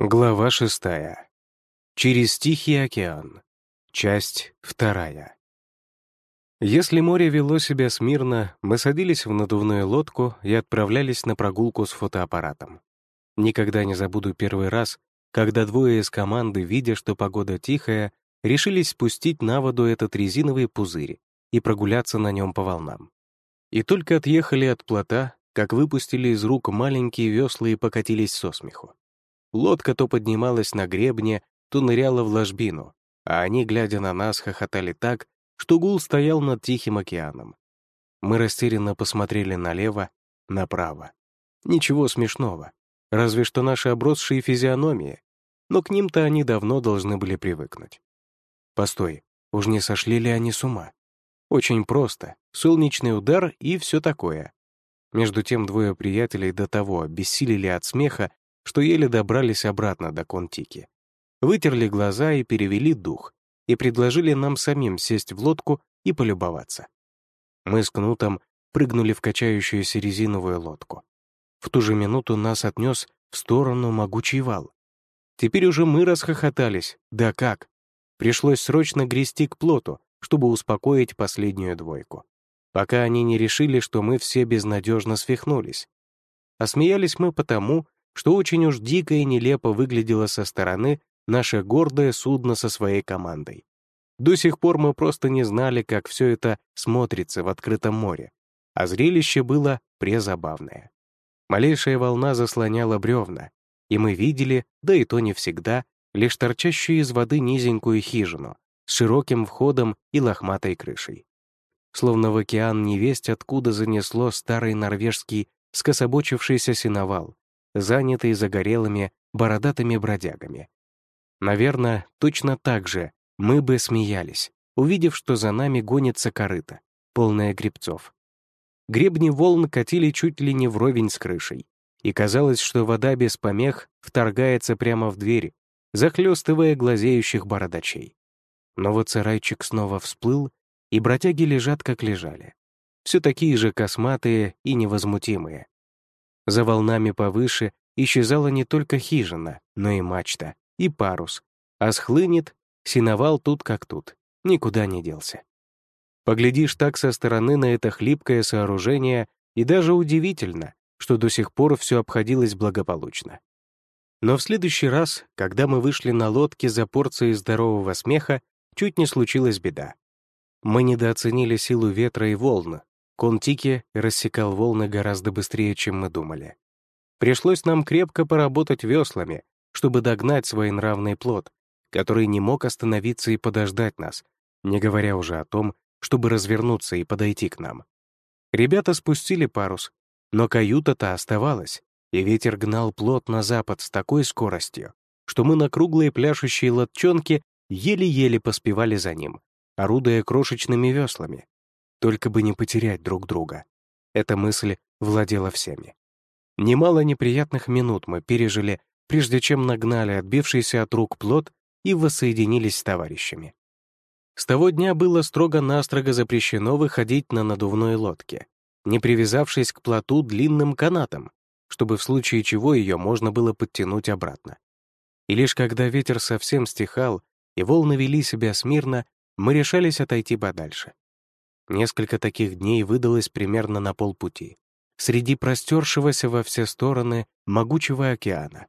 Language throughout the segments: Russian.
Глава шестая. Через Тихий океан. Часть вторая. Если море вело себя смирно, мы садились в надувную лодку и отправлялись на прогулку с фотоаппаратом. Никогда не забуду первый раз, когда двое из команды, видя, что погода тихая, решились спустить на воду этот резиновый пузырь и прогуляться на нем по волнам. И только отъехали от плота, как выпустили из рук маленькие весла и покатились со смеху. Лодка то поднималась на гребне, то ныряла в ложбину, а они, глядя на нас, хохотали так, что гул стоял над Тихим океаном. Мы растерянно посмотрели налево, направо. Ничего смешного, разве что наши обросшие физиономии, но к ним-то они давно должны были привыкнуть. Постой, уж не сошли ли они с ума? Очень просто, солнечный удар и все такое. Между тем двое приятелей до того обессилели от смеха, что еле добрались обратно до Контики. Вытерли глаза и перевели дух, и предложили нам самим сесть в лодку и полюбоваться. Мы с Кнутом прыгнули в качающуюся резиновую лодку. В ту же минуту нас отнес в сторону могучий вал. Теперь уже мы расхохотались, да как. Пришлось срочно грести к плоту, чтобы успокоить последнюю двойку. Пока они не решили, что мы все безнадежно свихнулись. А смеялись мы потому, что очень уж дико и нелепо выглядело со стороны наше гордое судно со своей командой. До сих пор мы просто не знали, как все это смотрится в открытом море, а зрелище было презабавное. Малейшая волна заслоняла бревна, и мы видели, да и то не всегда, лишь торчащую из воды низенькую хижину с широким входом и лохматой крышей. Словно в океан невесть откуда занесло старый норвежский скособочившийся сеновал, занятый загорелыми, бородатыми бродягами. Наверное, точно так же мы бы смеялись, увидев, что за нами гонится корыто, полная грибцов. Гребни волн катили чуть ли не вровень с крышей, и казалось, что вода без помех вторгается прямо в дверь, захлестывая глазеющих бородачей. Но вот сарайчик снова всплыл, и бродяги лежат, как лежали. Все такие же косматые и невозмутимые, за волнами повыше исчезала не только хижина, но и мачта, и парус. А схлынет, синовал тут как тут, никуда не делся. Поглядишь так со стороны на это хлипкое сооружение, и даже удивительно, что до сих пор все обходилось благополучно. Но в следующий раз, когда мы вышли на лодке за порцией здорового смеха, чуть не случилась беда. Мы недооценили силу ветра и волн, Контики рассекал волны гораздо быстрее, чем мы думали. Пришлось нам крепко поработать веслами, чтобы догнать свой нравный плод, который не мог остановиться и подождать нас, не говоря уже о том, чтобы развернуться и подойти к нам. Ребята спустили парус, но каюта-то оставалась, и ветер гнал плот на запад с такой скоростью, что мы на круглые пляшущие лодчонки еле-еле поспевали за ним, орудуя крошечными веслами, только бы не потерять друг друга. Эта мысль владела всеми. Немало неприятных минут мы пережили, прежде чем нагнали отбившийся от рук плод и воссоединились с товарищами. С того дня было строго-настрого запрещено выходить на надувной лодке, не привязавшись к плоту длинным канатом, чтобы в случае чего ее можно было подтянуть обратно. И лишь когда ветер совсем стихал и волны вели себя смирно, мы решались отойти подальше. Несколько таких дней выдалось примерно на полпути, среди простершегося во все стороны могучего океана.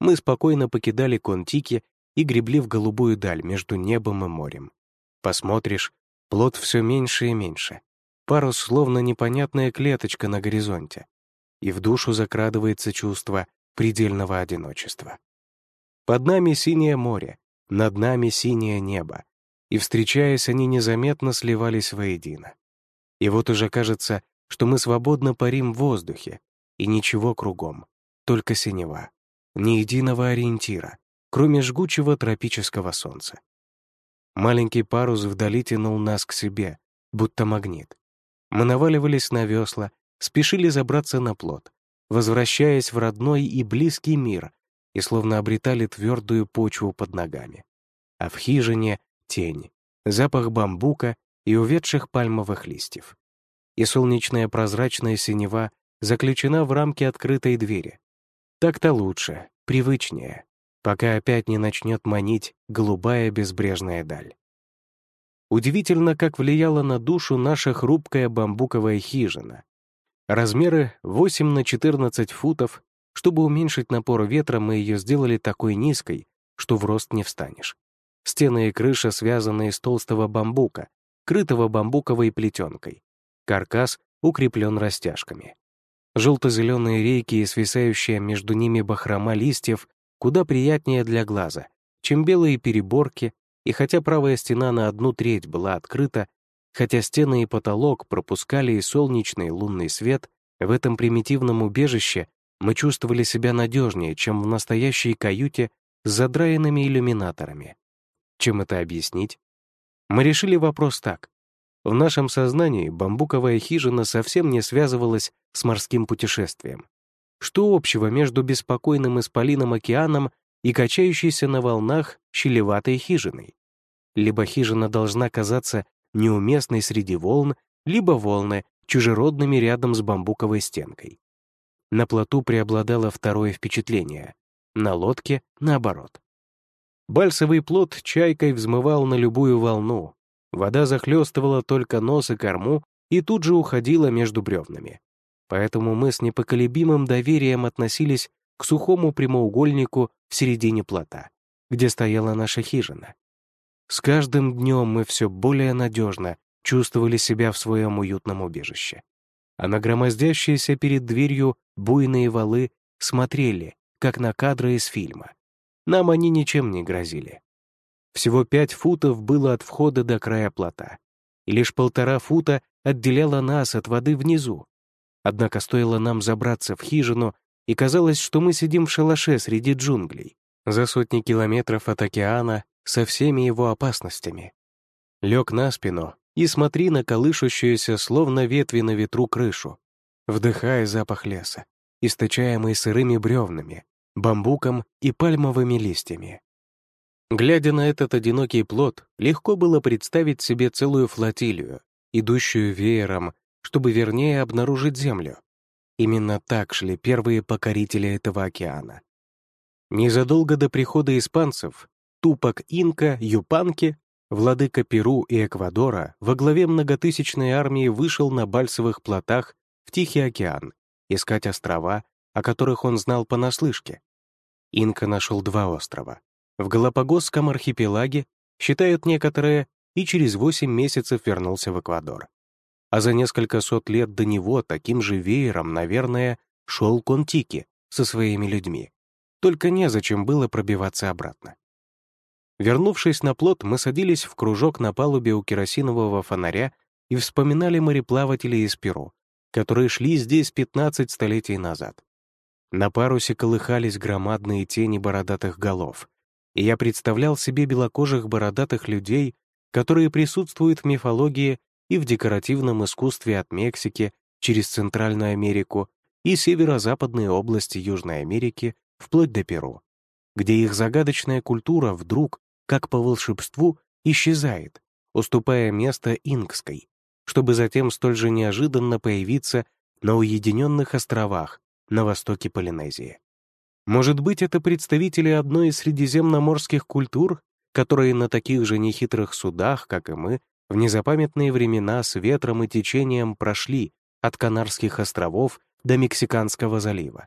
Мы спокойно покидали Контики и гребли в голубую даль между небом и морем. Посмотришь, плод все меньше и меньше. Парус словно непонятная клеточка на горизонте. И в душу закрадывается чувство предельного одиночества. Под нами синее море, над нами синее небо, и, встречаясь, они незаметно сливались воедино. И вот уже кажется, что мы свободно парим в воздухе, и ничего кругом, только синева, ни единого ориентира, кроме жгучего тропического солнца. Маленький парус вдали тянул нас к себе, будто магнит. Мы наваливались на весла, спешили забраться на плот, возвращаясь в родной и близкий мир, и словно обретали твердую почву под ногами. А в хижине тень, запах бамбука и увядших пальмовых листьев. И солнечная прозрачная синева заключена в рамке открытой двери. Так-то лучше, привычнее, пока опять не начнет манить голубая безбрежная даль. Удивительно, как влияла на душу наша хрупкая бамбуковая хижина. Размеры 8 на 14 футов, чтобы уменьшить напор ветра, мы ее сделали такой низкой, что в рост не встанешь. Стены и крыша связаны из толстого бамбука, крытого бамбуковой плетенкой. Каркас укреплен растяжками. Желто-зеленые рейки и свисающая между ними бахрома листьев куда приятнее для глаза, чем белые переборки, и хотя правая стена на одну треть была открыта, хотя стены и потолок пропускали и солнечный и лунный свет, в этом примитивном убежище мы чувствовали себя надежнее, чем в настоящей каюте с задраенными иллюминаторами. Чем это объяснить? Мы решили вопрос так. В нашем сознании бамбуковая хижина совсем не связывалась с морским путешествием. Что общего между беспокойным исполином океаном и качающейся на волнах щелеватой хижиной? Либо хижина должна казаться неуместной среди волн, либо волны чужеродными рядом с бамбуковой стенкой. На плоту преобладало второе впечатление, на лодке — наоборот. Бальсовый плот чайкой взмывал на любую волну, вода захлестывала только нос и корму и тут же уходила между бревнами. Поэтому мы с непоколебимым доверием относились к сухому прямоугольнику в середине плота, где стояла наша хижина. С каждым днем мы все более надежно чувствовали себя в своем уютном убежище. А на громоздящиеся перед дверью буйные валы смотрели, как на кадры из фильма. Нам они ничем не грозили. Всего пять футов было от входа до края плота, и лишь полтора фута отделяло нас от воды внизу. Однако стоило нам забраться в хижину, и казалось, что мы сидим в шалаше среди джунглей, за сотни километров от океана, со всеми его опасностями. Лег на спину и смотри на колышущуюся, словно ветви на ветру, крышу, вдыхая запах леса, источаемый сырыми бревнами, бамбуком и пальмовыми листьями. Глядя на этот одинокий плод, легко было представить себе целую флотилию, идущую веером, чтобы вернее обнаружить Землю. Именно так шли первые покорители этого океана. Незадолго до прихода испанцев Тупак Инка Юпанки, владыка Перу и Эквадора, во главе многотысячной армии вышел на бальсовых плотах в Тихий океан искать острова, о которых он знал понаслышке. Инка нашел два острова. В Галапагосском архипелаге, считают некоторые, и через 8 месяцев вернулся в Эквадор. А за несколько сот лет до него таким же веером, наверное, шел Контики со своими людьми. Только незачем было пробиваться обратно. Вернувшись на плот, мы садились в кружок на палубе у керосинового фонаря и вспоминали мореплавателей из Перу, которые шли здесь 15 столетий назад. На парусе колыхались громадные тени бородатых голов, и я представлял себе белокожих бородатых людей, которые присутствуют в мифологии и в декоративном искусстве от Мексики через Центральную Америку и северо-западные области Южной Америки вплоть до Перу, где их загадочная культура вдруг, как по волшебству, исчезает, уступая место инкской, чтобы затем столь же неожиданно появиться на уединенных островах на востоке Полинезии. Может быть, это представители одной из средиземноморских культур, которые на таких же нехитрых судах, как и мы, в незапамятные времена с ветром и течением прошли от Канарских островов до Мексиканского залива.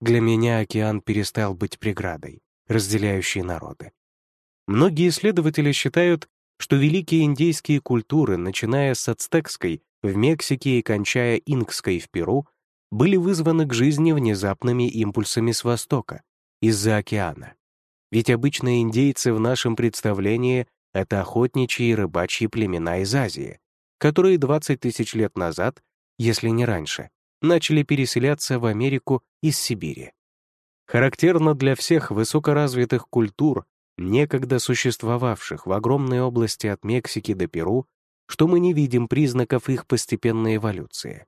Для меня океан перестал быть преградой, разделяющей народы. Многие исследователи считают, что великие индейские культуры, начиная с ацтекской в Мексике и кончая инкской в Перу, были вызваны к жизни внезапными импульсами с востока, из-за океана. Ведь обычные индейцы в нашем представлении — это охотничьи и рыбачьи племена из Азии, которые 20 тысяч лет назад, если не раньше, начали переселяться в Америку из Сибири. Характерно для всех высокоразвитых культур, некогда существовавших в огромной области от Мексики до Перу, что мы не видим признаков их постепенной эволюции.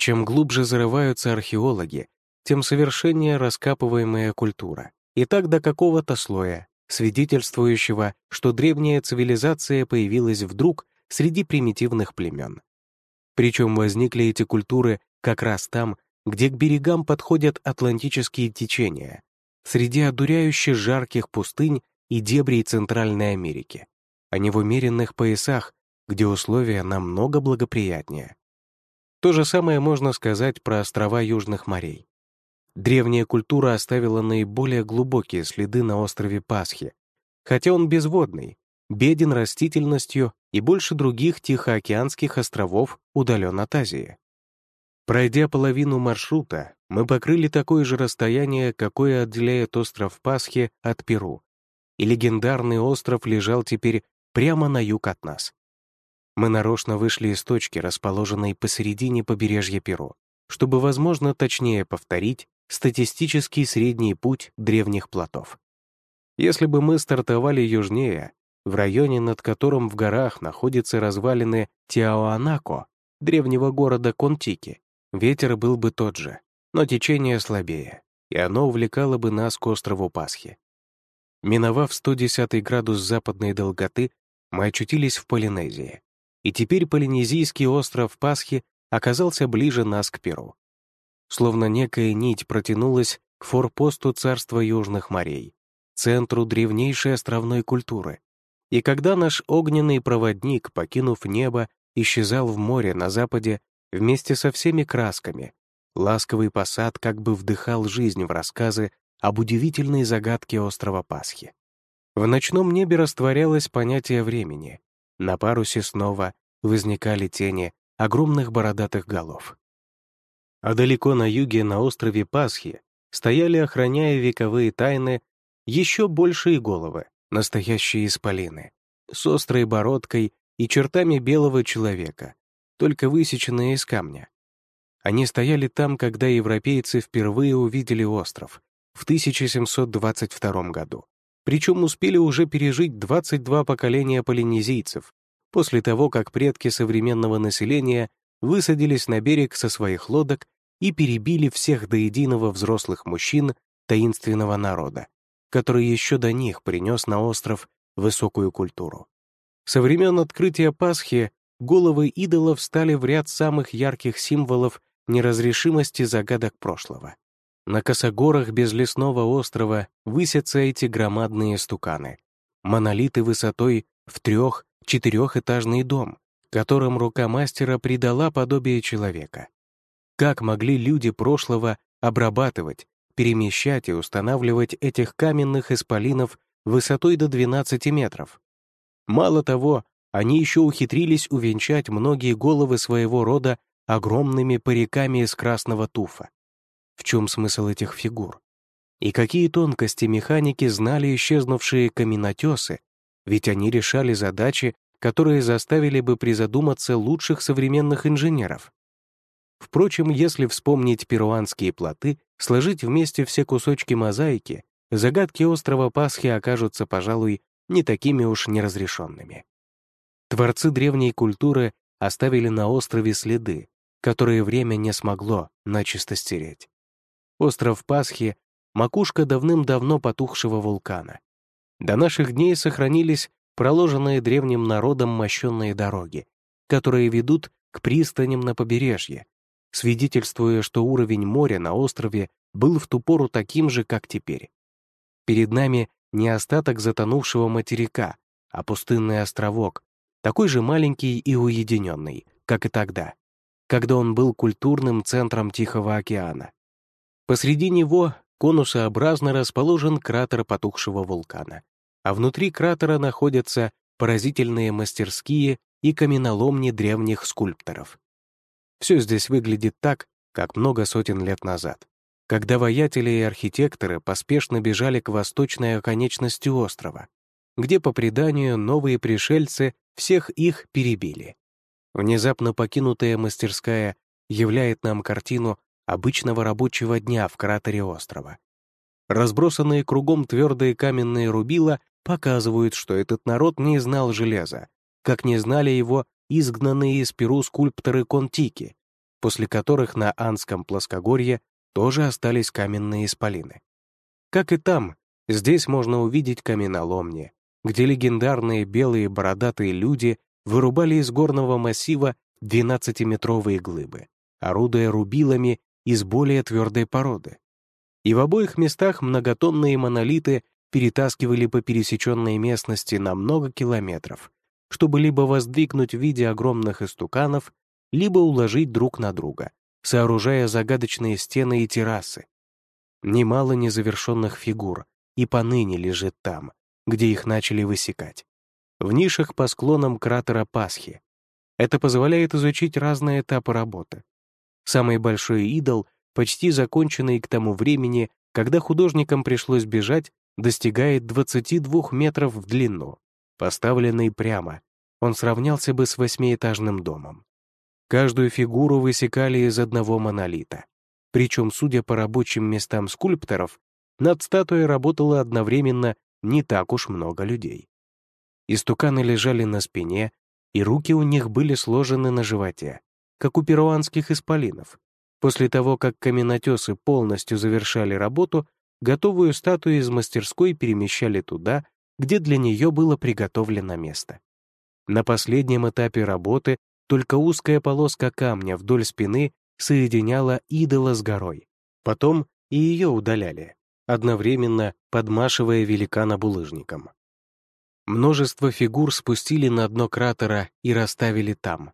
Чем глубже зарываются археологи, тем совершеннее раскапываемая культура. И так до какого-то слоя, свидетельствующего, что древняя цивилизация появилась вдруг среди примитивных племен. Причем возникли эти культуры как раз там, где к берегам подходят атлантические течения, среди одуряюще жарких пустынь и дебрей Центральной Америки, а не в умеренных поясах, где условия намного благоприятнее. То же самое можно сказать про острова Южных морей. Древняя культура оставила наиболее глубокие следы на острове Пасхи, хотя он безводный, беден растительностью и больше других Тихоокеанских островов удален от Азии. Пройдя половину маршрута, мы покрыли такое же расстояние, какое отделяет остров Пасхи от Перу, и легендарный остров лежал теперь прямо на юг от нас. Мы нарочно вышли из точки, расположенной посередине побережья Перу, чтобы, возможно, точнее повторить статистический средний путь древних плотов. Если бы мы стартовали южнее, в районе, над которым в горах находятся развалины Тиауанако, древнего города Контики, ветер был бы тот же, но течение слабее, и оно увлекало бы нас к острову Пасхи. Миновав 110 градус западной долготы, мы очутились в Полинезии, и теперь полинезийский остров Пасхи оказался ближе нас к Перу. Словно некая нить протянулась к форпосту царства Южных морей, центру древнейшей островной культуры, и когда наш огненный проводник, покинув небо, исчезал в море на западе вместе со всеми красками, ласковый посад как бы вдыхал жизнь в рассказы об удивительной загадке острова Пасхи. В ночном небе растворялось понятие времени. На парусе снова возникали тени огромных бородатых голов. А далеко на юге, на острове Пасхи, стояли, охраняя вековые тайны, еще большие головы, настоящие исполины, с острой бородкой и чертами белого человека, только высеченные из камня. Они стояли там, когда европейцы впервые увидели остров в 1722 году. Причем успели уже пережить 22 поколения полинезийцев после того, как предки современного населения высадились на берег со своих лодок и перебили всех до единого взрослых мужчин таинственного народа, который еще до них принес на остров высокую культуру. Со времен открытия Пасхи головы идолов стали в ряд самых ярких символов неразрешимости загадок прошлого. На косогорах безлесного острова высятся эти громадные стуканы, монолиты высотой в трех-четырехэтажный дом, которым рука мастера придала подобие человека. Как могли люди прошлого обрабатывать, перемещать и устанавливать этих каменных исполинов высотой до 12 метров. Мало того, они еще ухитрились увенчать многие головы своего рода огромными париками из красного туфа. В чем смысл этих фигур? И какие тонкости механики знали исчезнувшие каменотесы, ведь они решали задачи, которые заставили бы призадуматься лучших современных инженеров. Впрочем, если вспомнить перуанские плоты, сложить вместе все кусочки мозаики, загадки острова Пасхи окажутся, пожалуй, не такими уж неразрешенными. Творцы древней культуры оставили на острове следы, которые время не смогло начисто стереть. Остров Пасхи — макушка давным-давно потухшего вулкана. До наших дней сохранились проложенные древним народом мощенные дороги, которые ведут к пристаням на побережье, свидетельствуя, что уровень моря на острове был в ту пору таким же, как теперь. Перед нами не остаток затонувшего материка, а пустынный островок, такой же маленький и уединенный, как и тогда, когда он был культурным центром Тихого океана. Посреди него конусообразно расположен кратер потухшего вулкана, а внутри кратера находятся поразительные мастерские и каменоломни древних скульпторов. Все здесь выглядит так, как много сотен лет назад, когда воятели и архитекторы поспешно бежали к восточной оконечности острова, где, по преданию, новые пришельцы всех их перебили. Внезапно покинутая мастерская являет нам картину обычного рабочего дня в кратере острова. Разбросанные кругом твердые каменные рубила показывают, что этот народ не знал железа, как не знали его изгнанные из Перу скульпторы Контики, после которых на Анском плоскогорье тоже остались каменные исполины. Как и там, здесь можно увидеть каменоломни, где легендарные белые бородатые люди вырубали из горного массива 12-метровые глыбы, орудуя рубилами из более твердой породы. и в обоих местах многотонные монолиты перетаскивали по пересеченной местности на много километров, чтобы либо воздвигнуть в виде огромных истуканов, либо уложить друг на друга, сооружая загадочные стены и террасы. Немало незавершенных фигур и поныне лежит там, где их начали высекать. В нишах по склонам кратера Пасхи. Это позволяет изучить разные этапы работы. Самый большой идол, почти законченный к тому времени, когда художникам пришлось бежать, достигает 22 метров в длину. Поставленный прямо, он сравнялся бы с восьмиэтажным домом. Каждую фигуру высекали из одного монолита. Причем, судя по рабочим местам скульпторов, над статуей работало одновременно не так уж много людей. Истуканы лежали на спине, и руки у них были сложены на животе, как у перуанских исполинов. После того, как каменотесы полностью завершали работу, готовую статую из мастерской перемещали туда, где для нее было приготовлено место. На последнем этапе работы только узкая полоска камня вдоль спины соединяла идола с горой. Потом и ее удаляли, одновременно подмашивая великана булыжником. Множество фигур спустили на дно кратера и расставили там.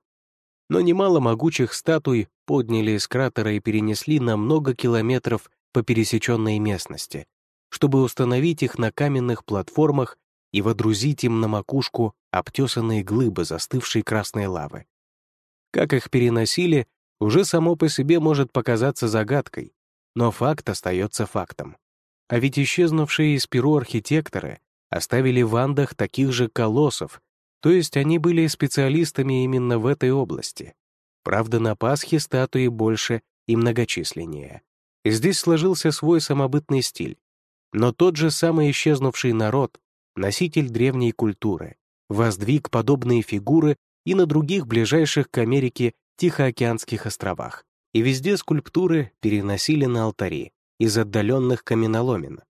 Но немало могучих статуй подняли из кратера и перенесли на много километров по пересеченной местности, чтобы установить их на каменных платформах и водрузить им на макушку обтесанные глыбы застывшей красной лавы. Как их переносили, уже само по себе может показаться загадкой, но факт остается фактом. А ведь исчезнувшие из Перу архитекторы оставили в Андах таких же колоссов, то есть они были специалистами именно в этой области. Правда, на Пасхе статуи больше и многочисленнее. Здесь сложился свой самобытный стиль. Но тот же самый исчезнувший народ, носитель древней культуры, воздвиг подобные фигуры и на других ближайших к Америке Тихоокеанских островах. И везде скульптуры переносили на алтари из отдаленных каменоломен.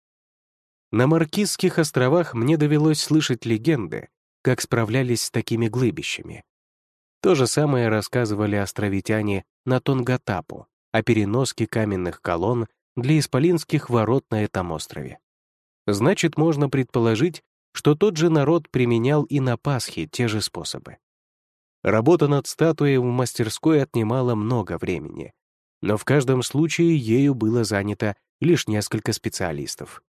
На Маркизских островах мне довелось слышать легенды, как справлялись с такими глыбищами. То же самое рассказывали островитяне на Тонгатапу, о переноске каменных колонн для исполинских ворот на этом острове. Значит, можно предположить, что тот же народ применял и на Пасхе те же способы. Работа над статуей в мастерской отнимала много времени, но в каждом случае ею было занято лишь несколько специалистов.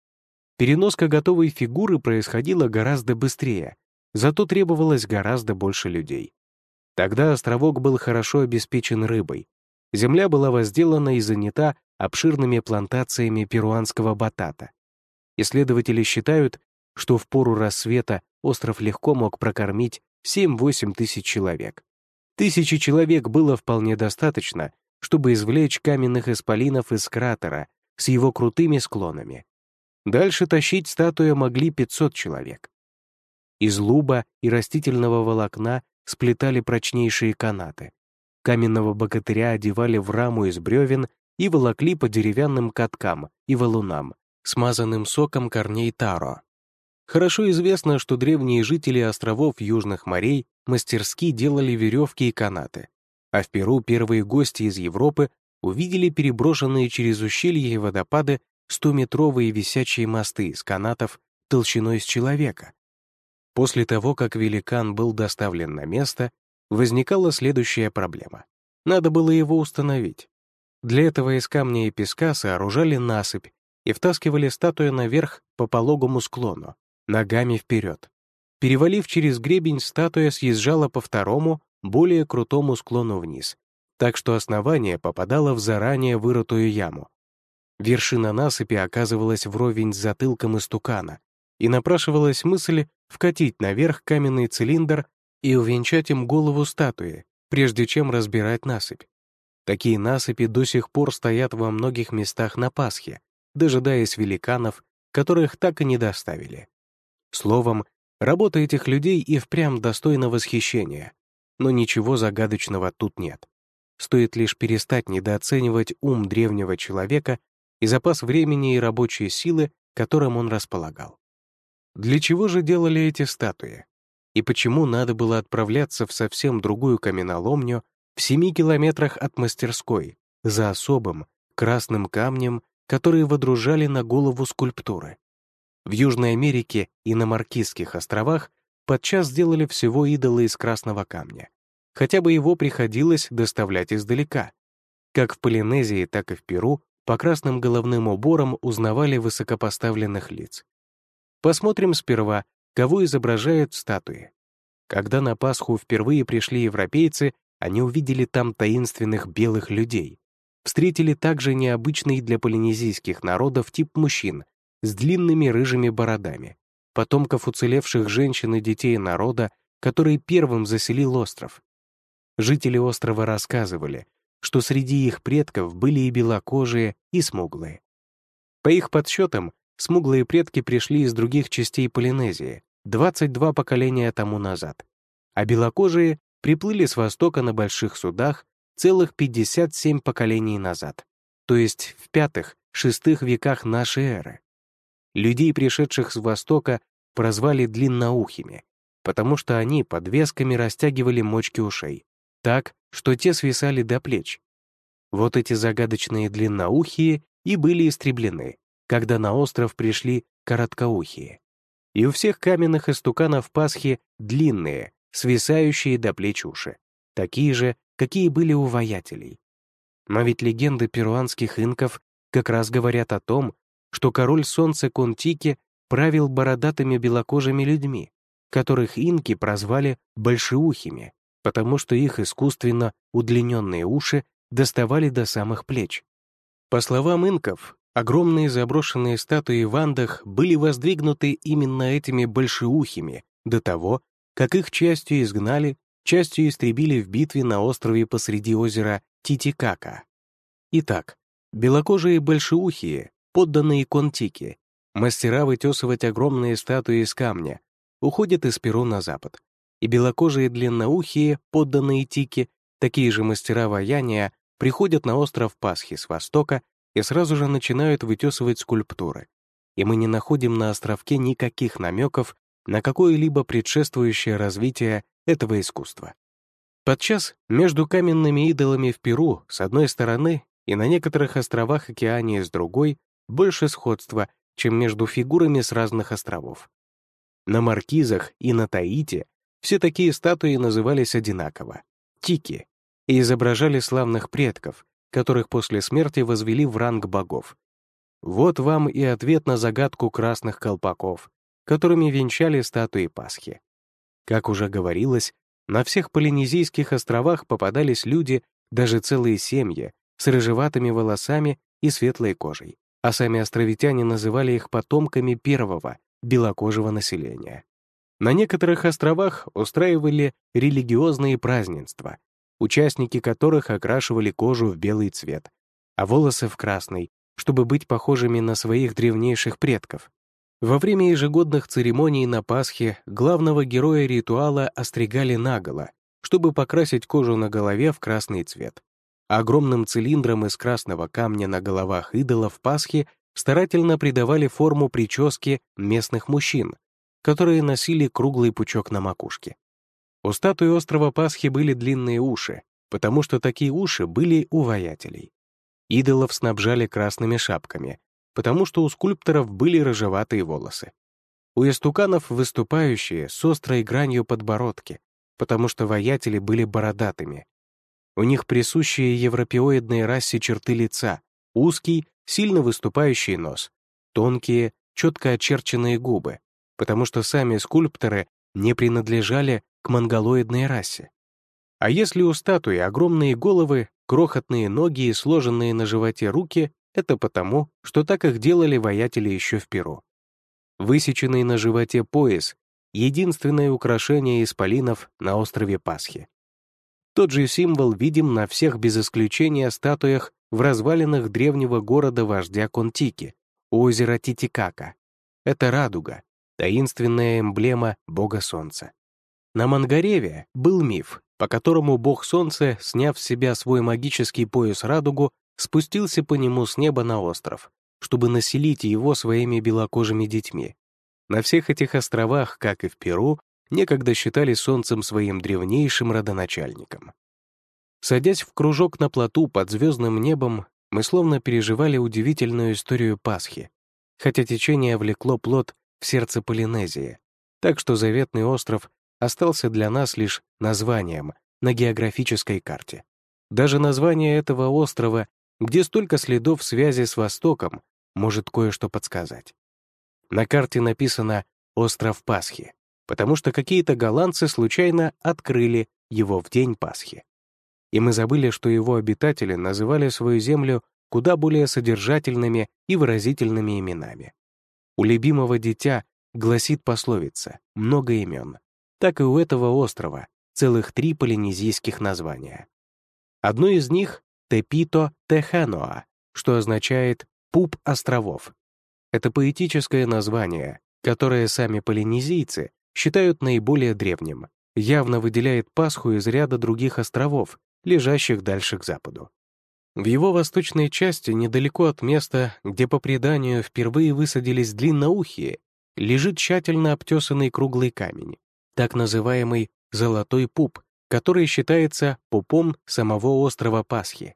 Переноска готовой фигуры происходила гораздо быстрее, зато требовалось гораздо больше людей. Тогда островок был хорошо обеспечен рыбой, земля была возделана и занята обширными плантациями перуанского батата. Исследователи считают, что в пору рассвета остров легко мог прокормить 7-8 тысяч человек. Тысячи человек было вполне достаточно, чтобы извлечь каменных исполинов из кратера с его крутыми склонами. Дальше тащить статую могли 500 человек. Из луба и растительного волокна сплетали прочнейшие канаты. Каменного богатыря одевали в раму из бревен и волокли по деревянным каткам и валунам, смазанным соком корней таро. Хорошо известно, что древние жители островов Южных морей мастерски делали веревки и канаты, а в Перу первые гости из Европы увидели переброшенные через ущелья и водопады 100-метровые висячие мосты из канатов толщиной с человека. После того, как великан был доставлен на место, возникала следующая проблема. Надо было его установить. Для этого из камня и песка сооружали насыпь и втаскивали статую наверх по пологому склону, ногами вперед. Перевалив через гребень, статуя съезжала по второму, более крутому склону вниз, так что основание попадало в заранее вырытую яму. Вершина насыпи оказывалась вровень с затылком истукана, и напрашивалась мысль вкатить наверх каменный цилиндр и увенчать им голову статуи, прежде чем разбирать насыпь. Такие насыпи до сих пор стоят во многих местах на Пасхе, дожидаясь великанов, которых так и не доставили. Словом, работа этих людей и впрямь достойна восхищения, но ничего загадочного тут нет. Стоит лишь перестать недооценивать ум древнего человека и запас времени и рабочей силы, которым он располагал. Для чего же делали эти статуи? И почему надо было отправляться в совсем другую каменоломню в семи километрах от мастерской за особым красным камнем которые водружали на голову скульптуры. В Южной Америке и на Маркизских островах подчас сделали всего идолы из красного камня. Хотя бы его приходилось доставлять издалека. Как в Полинезии, так и в Перу по красным головным уборам узнавали высокопоставленных лиц. Посмотрим сперва, кого изображают статуи. Когда на Пасху впервые пришли европейцы, они увидели там таинственных белых людей. Встретили также необычный для полинезийских народов тип мужчин с длинными рыжими бородами, потомков уцелевших женщин и детей народа, который первым заселил остров. Жители острова рассказывали, что среди их предков были и белокожие, и смуглые. По их подсчетам, смуглые предки пришли из других частей Полинезии 22 поколения тому назад, а белокожие приплыли с востока на больших судах целых 57 поколений назад, то есть в пятых-шестых веках нашей эры. Людей, пришедших с востока, прозвали длинноухими, потому что они подвесками растягивали мочки ушей, так, что те свисали до плеч. Вот эти загадочные длинноухие и были истреблены, когда на остров пришли короткоухие. И у всех каменных истуканов Пасхи длинные, свисающие до плеч уши, такие же, какие были у воятелей. Но ведь легенды перуанских инков как раз говорят о том, что король солнца Контики правил бородатыми белокожими людьми, которых инки прозвали большеухими, потому что их искусственно удлиненные уши доставали до самых плеч. По словам инков, огромные заброшенные статуи в Андах были воздвигнуты именно этими большеухими до того, как их частью изгнали, частью истребили в битве на острове посреди озера Титикака. Итак, белокожие большеухие, подданные контики, мастера вытесывать огромные статуи из камня, уходят из Перу на запад, и белокожие длинноухие, подданные тики, такие же мастера ваяния, приходят на остров Пасхи с востока и сразу же начинают вытесывать скульптуры. И мы не находим на островке никаких намеков на какое-либо предшествующее развитие этого искусства. Подчас между каменными идолами в Перу с одной стороны и на некоторых островах Океании с другой больше сходства, чем между фигурами с разных островов. На Маркизах и на Таити все такие статуи назывались одинаково — тики, и изображали славных предков, которых после смерти возвели в ранг богов. Вот вам и ответ на загадку красных колпаков, которыми венчали статуи Пасхи. Как уже говорилось, на всех полинезийских островах попадались люди, даже целые семьи, с рыжеватыми волосами и светлой кожей, а сами островитяне называли их потомками первого, белокожего населения. На некоторых островах устраивали религиозные празднества, участники которых окрашивали кожу в белый цвет, а волосы в красный, чтобы быть похожими на своих древнейших предков. Во время ежегодных церемоний на Пасхе главного героя ритуала остригали наголо, чтобы покрасить кожу на голове в красный цвет. Огромным цилиндром из красного камня на головах идолов Пасхи старательно придавали форму прически местных мужчин, которые носили круглый пучок на макушке. У статуи острова Пасхи были длинные уши, потому что такие уши были у воятелей. Идолов снабжали красными шапками, потому что у скульпторов были рыжеватые волосы. У истуканов выступающие с острой гранью подбородки, потому что воятели были бородатыми. У них присущие европеоидной расе черты лица, узкий, сильно выступающий нос, тонкие, четко очерченные губы, потому что сами скульпторы не принадлежали к монголоидной расе. А если у статуи огромные головы, крохотные ноги и сложенные на животе руки, это потому, что так их делали воятели еще в Перу. Высеченный на животе пояс — единственное украшение исполинов на острове Пасхи. Тот же символ видим на всех без исключения статуях в развалинах древнего города вождя Контики, озера Титикака. Это радуга, таинственная эмблема бога солнца. На Мангареве был миф, по которому бог солнца, сняв с себя свой магический пояс радугу, спустился по нему с неба на остров, чтобы населить его своими белокожими детьми. На всех этих островах, как и в Перу, некогда считали солнцем своим древнейшим родоначальником. Садясь в кружок на плоту под звездным небом, мы словно переживали удивительную историю Пасхи, хотя течение влекло плод в сердце Полинезии, так что заветный остров остался для нас лишь названием на географической карте. Даже название этого острова, где столько следов связи с Востоком, может кое-что подсказать. На карте написано «Остров Пасхи», потому что какие-то голландцы случайно открыли его в день Пасхи. И мы забыли, что его обитатели называли свою землю куда более содержательными и выразительными именами. У любимого дитя гласит пословица «много имен». Так и у этого острова целых три полинезийских названия. Одно из них — Тепито Теханоа, что означает «пуп островов». Это поэтическое название, которое сами полинезийцы считают наиболее древним, явно выделяет Пасху из ряда других островов, лежащих дальше к западу. В его восточной части, недалеко от места, где по преданию впервые высадились длинноухие, лежит тщательно обтесанный круглый камень, так называемый «золотой пуп», который считается пупом самого острова Пасхи.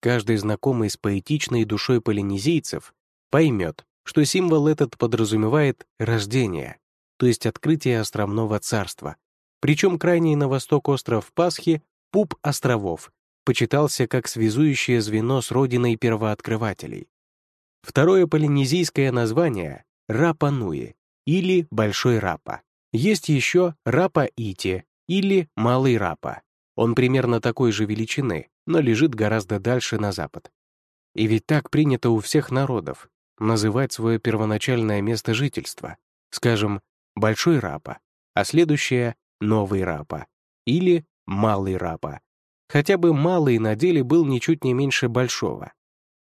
Каждый знакомый с поэтичной душой полинезийцев поймет, что символ этот подразумевает рождение, то есть открытие островного царства. Причем крайний на восток остров Пасхи, пуп островов, почитался как связующее звено с родиной первооткрывателей. Второе полинезийское название — Рапа-Нуи или Большой Рапа. Есть еще Рапа-Ити или Малый Рапа. Он примерно такой же величины, но лежит гораздо дальше на запад. И ведь так принято у всех народов называть свое первоначальное место жительства, скажем, Большой Рапа, а следующее — Новый Рапа или Малый Рапа. Хотя бы Малый на деле был ничуть не меньше Большого.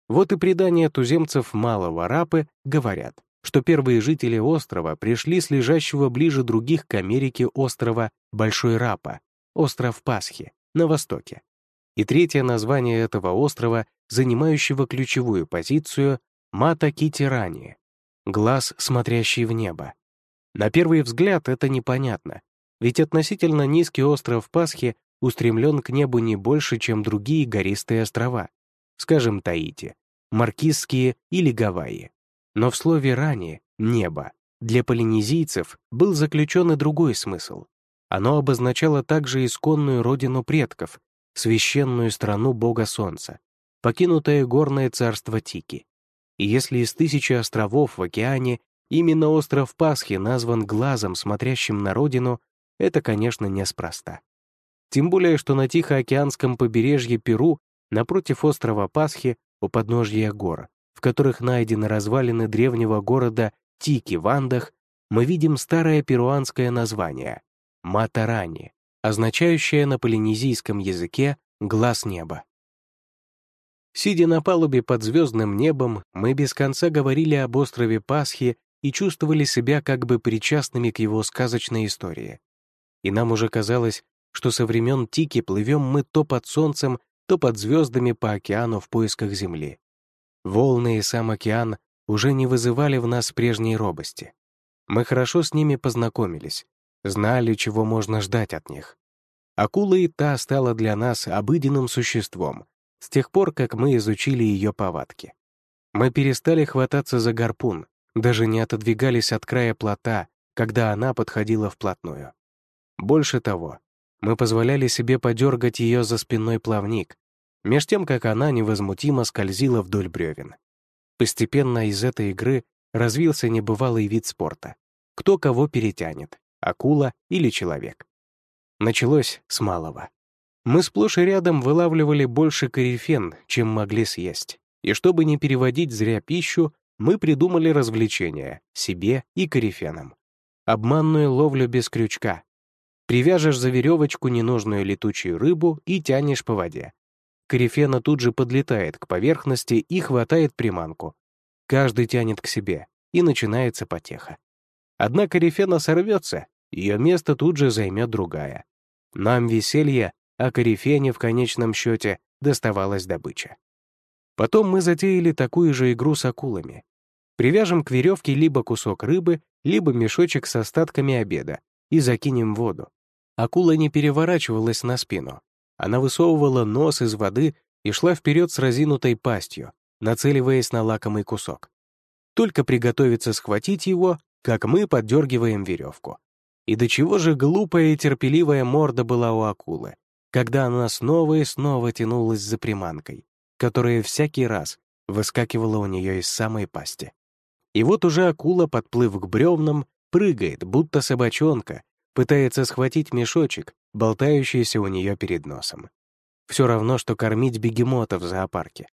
Вот и предания туземцев Малого Рапы говорят, что первые жители острова пришли с лежащего ближе других к Америке острова Большой Рапа, остров Пасхи, на востоке. И третье название этого острова, занимающего ключевую позицию Мата Китирани, глаз, смотрящий в небо. На первый взгляд это непонятно, ведь относительно низкий остров Пасхи устремлен к небу не больше, чем другие гористые острова, скажем, Таити, Маркизские или Гавайи. Но в слове «рани» — «небо» для полинезийцев был заключен и другой смысл. Оно обозначало также исконную родину предков, священную страну бога солнца, покинутое горное царство Тики. И если из тысячи островов в океане именно остров Пасхи назван глазом, смотрящим на родину, это, конечно, неспроста. Тем более, что на Тихоокеанском побережье Перу, напротив острова Пасхи, у подножья гор, в которых найдены развалины древнего города Тики в Андах, мы видим старое перуанское название — Матарани, означающее на полинезийском языке «глаз неба». Сидя на палубе под звездным небом, мы без конца говорили об острове Пасхи и чувствовали себя как бы причастными к его сказочной истории. И нам уже казалось, что со времен Тики плывем мы то под солнцем, то под звездами по океану в поисках Земли. Волны и сам океан уже не вызывали в нас прежней робости. Мы хорошо с ними познакомились, знали, чего можно ждать от них. Акула и та стала для нас обыденным существом, с тех пор, как мы изучили ее повадки. Мы перестали хвататься за гарпун, даже не отодвигались от края плота, когда она подходила вплотную. Больше того, мы позволяли себе подергать ее за спинной плавник, меж тем, как она невозмутимо скользила вдоль бревен. Постепенно из этой игры развился небывалый вид спорта. Кто кого перетянет, акула или человек. Началось с малого. Мы сплошь и рядом вылавливали больше корифен, чем могли съесть. И чтобы не переводить зря пищу, мы придумали развлечение себе и корифенам. Обманную ловлю без крючка. Привяжешь за веревочку ненужную летучую рыбу и тянешь по воде. Корифена тут же подлетает к поверхности и хватает приманку. Каждый тянет к себе, и начинается потеха. Одна корифена сорвется, ее место тут же займет другая. Нам веселье а корифене в конечном счете доставалась добыча. Потом мы затеяли такую же игру с акулами. Привяжем к веревке либо кусок рыбы, либо мешочек с остатками обеда и закинем в воду. Акула не переворачивалась на спину. Она высовывала нос из воды и шла вперед с разинутой пастью, нацеливаясь на лакомый кусок. Только приготовиться схватить его, как мы поддергиваем веревку. И до чего же глупая и терпеливая морда была у акулы, когда она снова и снова тянулась за приманкой, которая всякий раз выскакивала у нее из самой пасти. И вот уже акула, подплыв к бревнам, прыгает, будто собачонка, пытается схватить мешочек, болтающийся у нее перед носом. Все равно, что кормить бегемота в зоопарке.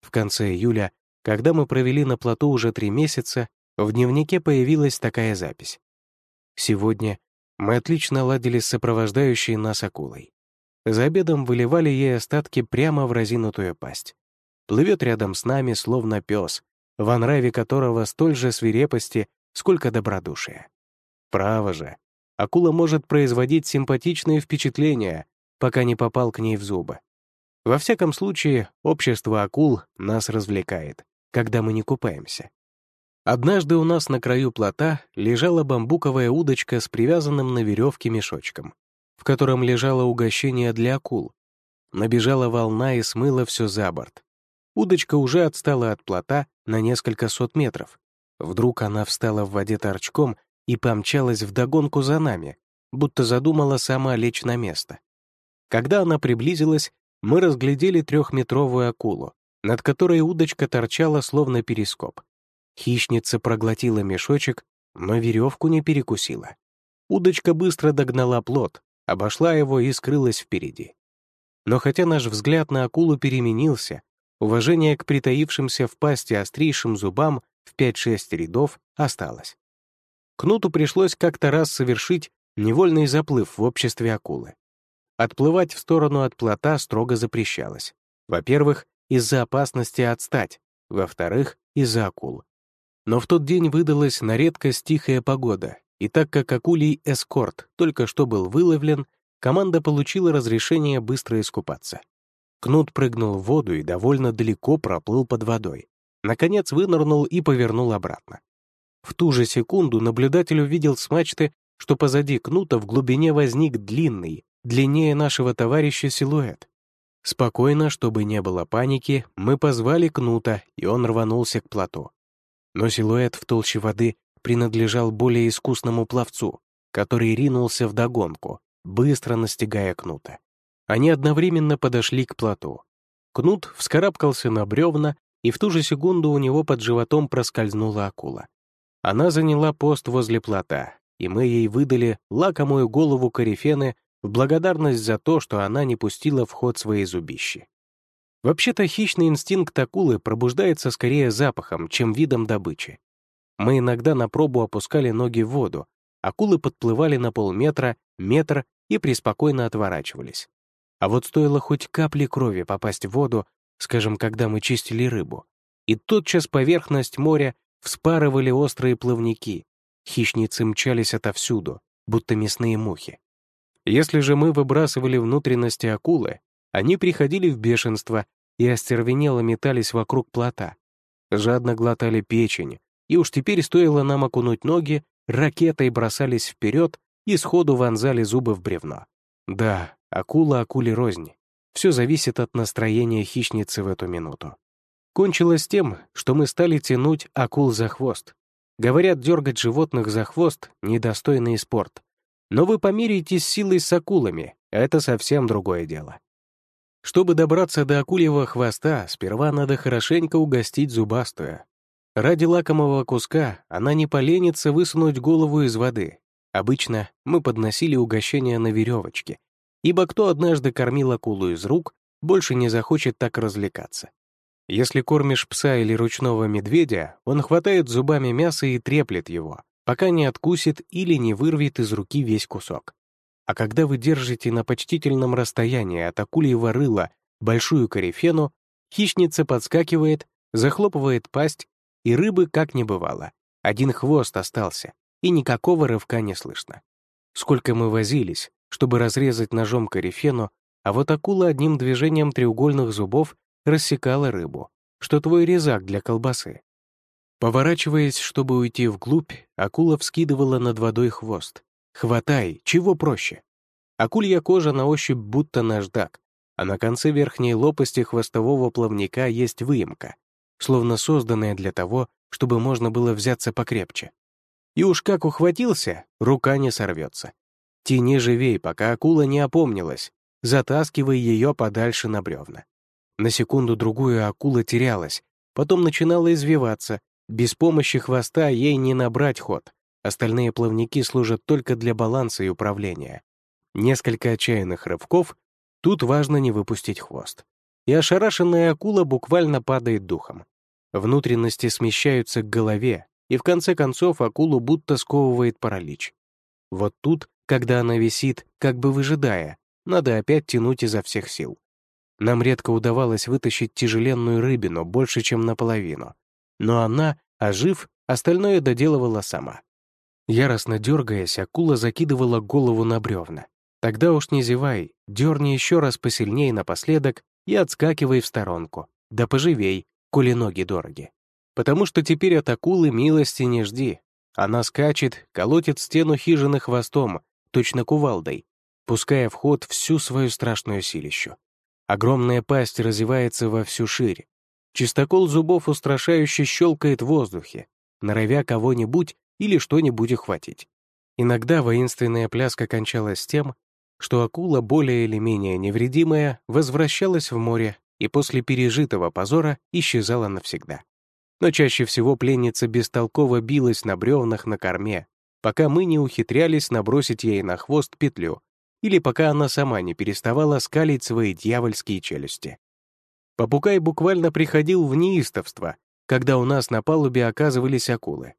В конце июля, когда мы провели на плоту уже три месяца, в дневнике появилась такая запись. Сегодня мы отлично ладили с сопровождающей нас акулой. За обедом выливали ей остатки прямо в разинутую пасть. Плывет рядом с нами, словно пес, в нраве которого столь же свирепости, сколько добродушия. Право же, акула может производить симпатичные впечатления, пока не попал к ней в зубы. Во всяком случае, общество акул нас развлекает, когда мы не купаемся. Однажды у нас на краю плота лежала бамбуковая удочка с привязанным на веревке мешочком, в котором лежало угощение для акул. Набежала волна и смыла все за борт. Удочка уже отстала от плота на несколько сот метров. Вдруг она встала в воде торчком и помчалась вдогонку за нами, будто задумала сама лечь на место. Когда она приблизилась, мы разглядели трехметровую акулу, над которой удочка торчала словно перископ. Хищница проглотила мешочек, но веревку не перекусила. Удочка быстро догнала плот, обошла его и скрылась впереди. Но хотя наш взгляд на акулу переменился, уважение к притаившимся в пасти острейшим зубам в 5-6 рядов осталось. Кнуту пришлось как-то раз совершить невольный заплыв в обществе акулы. Отплывать в сторону от плота строго запрещалось. Во-первых, из-за опасности отстать, во-вторых, из-за акул. Но в тот день выдалась на редкость тихая погода, и так как акулий эскорт только что был выловлен, команда получила разрешение быстро искупаться. Кнут прыгнул в воду и довольно далеко проплыл под водой. Наконец вынырнул и повернул обратно. В ту же секунду наблюдатель увидел с мачты, что позади Кнута в глубине возник длинный, длиннее нашего товарища силуэт. Спокойно, чтобы не было паники, мы позвали Кнута, и он рванулся к плоту но силуэт в толще воды принадлежал более искусному пловцу, который ринулся в догонку, быстро настигая кнута. Они одновременно подошли к плоту. Кнут вскарабкался на бревна, и в ту же секунду у него под животом проскользнула акула. Она заняла пост возле плота, и мы ей выдали лакомую голову корефены в благодарность за то, что она не пустила в ход свои зубищи. Вообще-то хищный инстинкт акулы пробуждается скорее запахом, чем видом добычи. Мы иногда на пробу опускали ноги в воду, акулы подплывали на полметра, метр и преспокойно отворачивались. А вот стоило хоть капли крови попасть в воду, скажем, когда мы чистили рыбу, и тотчас поверхность моря вспарывали острые плавники, хищницы мчались отовсюду, будто мясные мухи. Если же мы выбрасывали внутренности акулы, они приходили в бешенство и остервенело метались вокруг плота. Жадно глотали печень, и уж теперь стоило нам окунуть ноги, ракетой бросались вперед и сходу вонзали зубы в бревно. Да, акула акуле рознь. Все зависит от настроения хищницы в эту минуту. Кончилось тем, что мы стали тянуть акул за хвост. Говорят, дергать животных за хвост — недостойный спорт. Но вы помиритесь силой с акулами, это совсем другое дело. Чтобы добраться до акульего хвоста, сперва надо хорошенько угостить зубастую. Ради лакомого куска она не поленится высунуть голову из воды. Обычно мы подносили угощение на веревочке, ибо кто однажды кормил акулу из рук, больше не захочет так развлекаться. Если кормишь пса или ручного медведя, он хватает зубами мясо и треплет его, пока не откусит или не вырвет из руки весь кусок. А когда вы держите на почтительном расстоянии от акульего рыла большую корефену, хищница подскакивает, захлопывает пасть, и рыбы как не бывало. Один хвост остался, и никакого рывка не слышно. Сколько мы возились, чтобы разрезать ножом корефену, а вот акула одним движением треугольных зубов рассекала рыбу, что твой резак для колбасы. Поворачиваясь, чтобы уйти вглубь, акула вскидывала над водой хвост, Хватай, чего проще. Акулья кожа на ощупь будто наждак, а на конце верхней лопасти хвостового плавника есть выемка, словно созданная для того, чтобы можно было взяться покрепче. И уж как ухватился, рука не сорвется. Тяни живей, пока акула не опомнилась, затаскивай ее подальше на бревна. На секунду-другую акула терялась, потом начинала извиваться, без помощи хвоста ей не набрать ход. Остальные плавники служат только для баланса и управления. Несколько отчаянных рывков, тут важно не выпустить хвост. И ошарашенная акула буквально падает духом. Внутренности смещаются к голове, и в конце концов акулу будто сковывает паралич. Вот тут, когда она висит, как бы выжидая, надо опять тянуть изо всех сил. Нам редко удавалось вытащить тяжеленную рыбину больше, чем наполовину. Но она, ожив, остальное доделывала сама. Яростно дергаясь, акула закидывала голову на бревна. Тогда уж не зевай, дерни еще раз посильнее напоследок и отскакивай в сторонку. Да поживей, коли ноги дороги. Потому что теперь от акулы милости не жди. Она скачет, колотит стену хижины хвостом, точно кувалдой, пуская в ход всю свою страшную силищу. Огромная пасть разевается во всю ширь. Чистокол зубов устрашающе щелкает в воздухе, норовя кого-нибудь или что-нибудь ухватить. Иногда воинственная пляска кончалась тем, что акула, более или менее невредимая, возвращалась в море и после пережитого позора исчезала навсегда. Но чаще всего пленница бестолково билась на бревнах на корме, пока мы не ухитрялись набросить ей на хвост петлю или пока она сама не переставала скалить свои дьявольские челюсти. Попугай буквально приходил в неистовство, когда у нас на палубе оказывались акулы.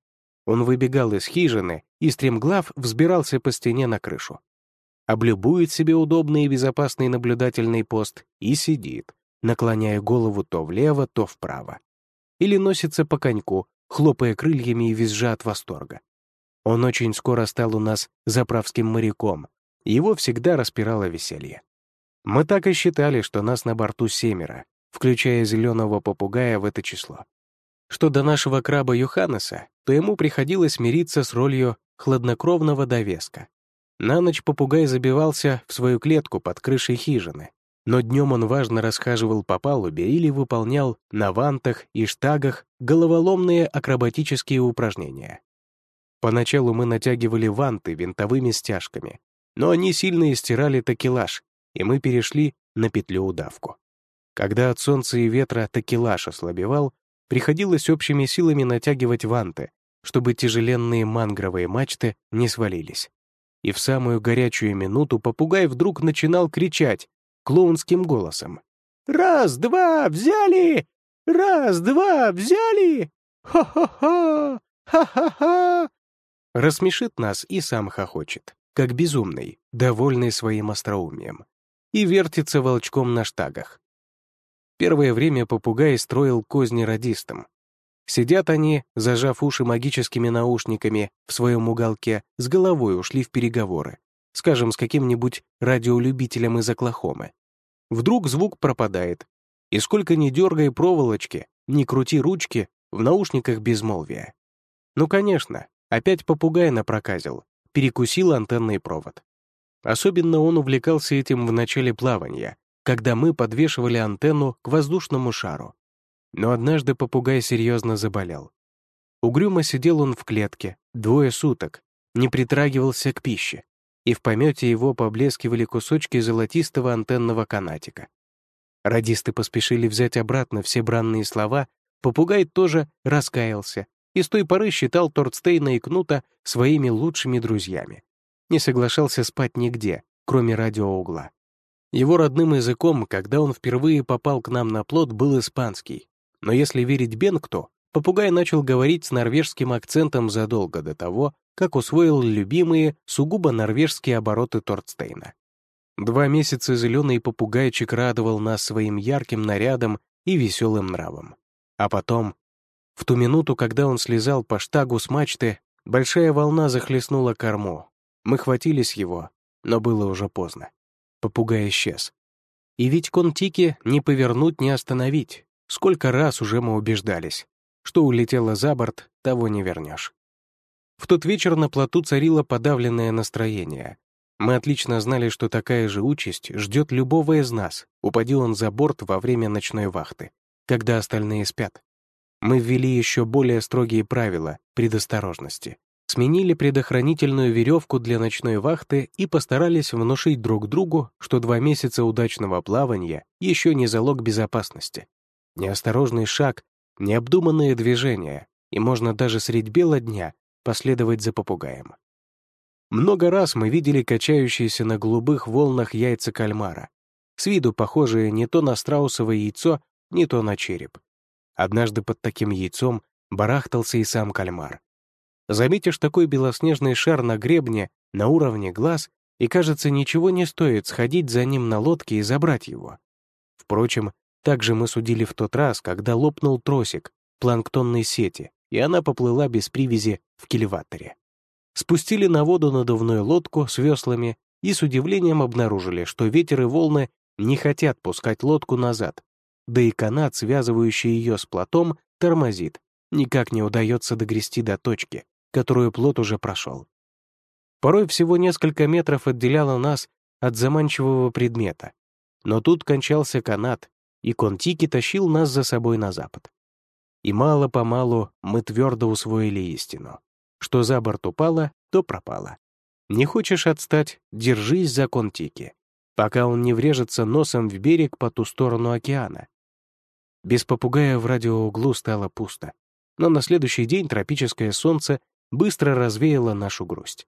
Он выбегал из хижины и стремглав взбирался по стене на крышу. Облюбует себе удобный и безопасный наблюдательный пост и сидит, наклоняя голову то влево, то вправо. Или носится по коньку, хлопая крыльями и визжа от восторга. Он очень скоро стал у нас заправским моряком, его всегда распирало веселье. Мы так и считали, что нас на борту семеро, включая зеленого попугая в это число. Что до нашего краба Юханеса, то ему приходилось мириться с ролью хладнокровного довеска. На ночь попугай забивался в свою клетку под крышей хижины, но днем он важно расхаживал по палубе или выполнял на вантах и штагах головоломные акробатические упражнения. Поначалу мы натягивали ванты винтовыми стяжками, но они сильно истирали такелаж, и мы перешли на петлю-удавку. Когда от солнца и ветра такелаж ослабевал, приходилось общими силами натягивать ванты, чтобы тяжеленные мангровые мачты не свалились. И в самую горячую минуту попугай вдруг начинал кричать клоунским голосом. «Раз, два, взяли! Раз, два, взяли! Ха-ха-ха! Ха-ха-ха!» Рассмешит нас и сам хохочет как безумный, довольный своим остроумием, и вертится волчком на штагах. Первое время попугай строил козни радистам. Сидят они, зажав уши магическими наушниками в своем уголке, с головой ушли в переговоры, скажем, с каким-нибудь радиолюбителем из Оклахомы. Вдруг звук пропадает, и сколько ни дергай проволочки, ни крути ручки, в наушниках безмолвие. Ну, конечно, опять попугай напроказил, перекусил антенный провод. Особенно он увлекался этим в начале плавания, когда мы подвешивали антенну к воздушному шару. Но однажды попугай серьезно заболел. Угрюмо сидел он в клетке двое суток, не притрагивался к пище, и в помете его поблескивали кусочки золотистого антенного канатика. Радисты поспешили взять обратно все бранные слова, попугай тоже раскаялся и с той поры считал Тордстейна и Кнута своими лучшими друзьями. Не соглашался спать нигде, кроме радиоугла. Его родным языком, когда он впервые попал к нам на плот, был испанский. Но если верить Бенкту, попугай начал говорить с норвежским акцентом задолго до того, как усвоил любимые, сугубо норвежские обороты Тордстейна. Два месяца зеленый попугайчик радовал нас своим ярким нарядом и веселым нравом. А потом в ту минуту, когда он слезал по штагу с мачты, большая волна захлестнула корму. Мы хватились его, но было уже поздно. Попугай исчез. И ведь контики не повернуть, не остановить. Сколько раз уже мы убеждались, что улетело за борт, того не вернешь. В тот вечер на плоту царило подавленное настроение. Мы отлично знали, что такая же участь ждет любого из нас, упади он за борт во время ночной вахты, когда остальные спят. Мы ввели еще более строгие правила предосторожности, сменили предохранительную веревку для ночной вахты и постарались внушить друг другу, что два месяца удачного плавания еще не залог безопасности. Неосторожный шаг, необдуманные движения, и можно даже средь бела дня последовать за попугаем. Много раз мы видели качающиеся на голубых волнах яйца кальмара, с виду похожие не то на страусово яйцо, не то на череп. Однажды под таким яйцом барахтался и сам кальмар. Заметишь такой белоснежный шар на гребне, на уровне глаз, и, кажется, ничего не стоит сходить за ним на лодке и забрать его. Впрочем, также мы судили в тот раз, когда лопнул тросик планктонной сети, и она поплыла без привязи в кильваторе. Спустили на воду надувную лодку с веслами и с удивлением обнаружили, что ветер и волны не хотят пускать лодку назад, да и канат, связывающий ее с плотом, тормозит, никак не удается догрести до точки, которую плот уже прошел. Порой всего несколько метров отделяло нас от заманчивого предмета. Но тут кончался канат, и Контики тащил нас за собой на запад. И мало-помалу мы твердо усвоили истину. Что за борт упало, то пропало. Не хочешь отстать — держись за Контики, пока он не врежется носом в берег по ту сторону океана. Без попугая в радиоуглу стало пусто, но на следующий день тропическое солнце быстро развеяло нашу грусть.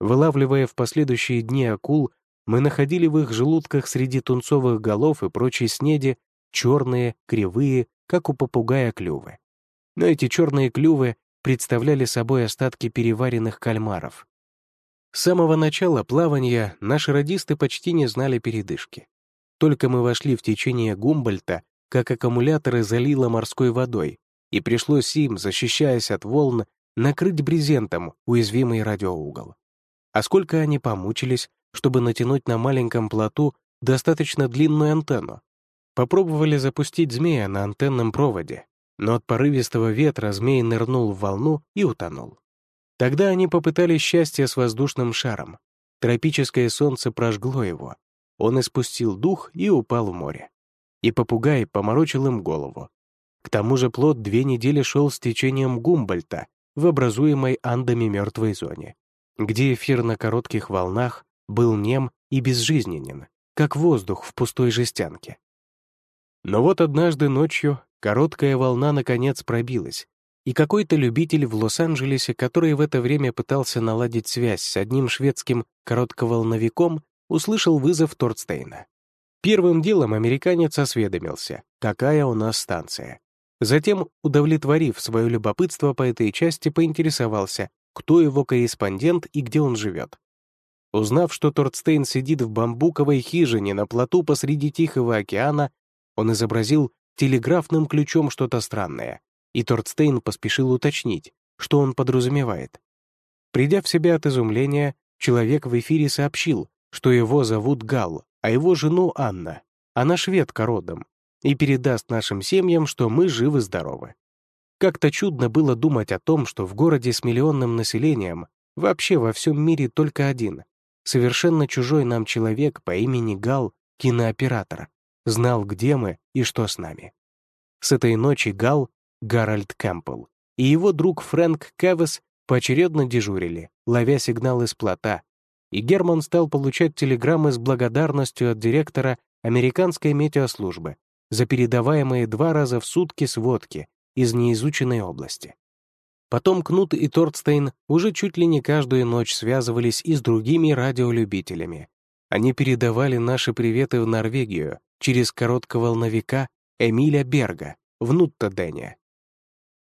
Вылавливая в последующие дни акул, мы находили в их желудках среди тунцовых голов и прочей снеди черные, кривые, как у попугая клювы. Но эти черные клювы представляли собой остатки переваренных кальмаров. С самого начала плавания наши радисты почти не знали передышки. Только мы вошли в течение Гумбольта, как аккумуляторы залило морской водой, и пришлось им, защищаясь от волн, накрыть брезентом уязвимый радиоугол. А сколько они помучились, чтобы натянуть на маленьком плоту достаточно длинную антенну. Попробовали запустить змея на антенном проводе, но от порывистого ветра змей нырнул в волну и утонул. Тогда они попытались счастье с воздушным шаром. Тропическое солнце прожгло его. Он испустил дух и упал в море. И попугай поморочил им голову. К тому же плод две недели шел с течением Гумбольта, в образуемой андами мертвой зоне, где эфир на коротких волнах был нем и безжизненен, как воздух в пустой жестянке. Но вот однажды ночью короткая волна наконец пробилась, и какой-то любитель в Лос-Анджелесе, который в это время пытался наладить связь с одним шведским коротковолновиком, услышал вызов Тордстейна. Первым делом американец осведомился, какая у нас станция. Затем, удовлетворив свое любопытство по этой части, поинтересовался, кто его корреспондент и где он живет. Узнав, что Тордстейн сидит в бамбуковой хижине на плоту посреди Тихого океана, он изобразил телеграфным ключом что-то странное, и Тордстейн поспешил уточнить, что он подразумевает. Придя в себя от изумления, человек в эфире сообщил, что его зовут Гал, а его жену Анна. Она шведка родом, и передаст нашим семьям, что мы живы-здоровы. Как-то чудно было думать о том, что в городе с миллионным населением вообще во всем мире только один, совершенно чужой нам человек по имени Гал, кинооператор, знал, где мы и что с нами. С этой ночи Гал, Гарольд Кэмпбелл, и его друг Фрэнк Кевес поочередно дежурили, ловя сигнал из плота, и Герман стал получать телеграммы с благодарностью от директора американской метеослужбы, за передаваемые два раза в сутки сводки из неизученной области. Потом Кнут и Тордстейн уже чуть ли не каждую ночь связывались и с другими радиолюбителями. Они передавали наши приветы в Норвегию через коротковолновика Эмиля Берга в Нуттадене.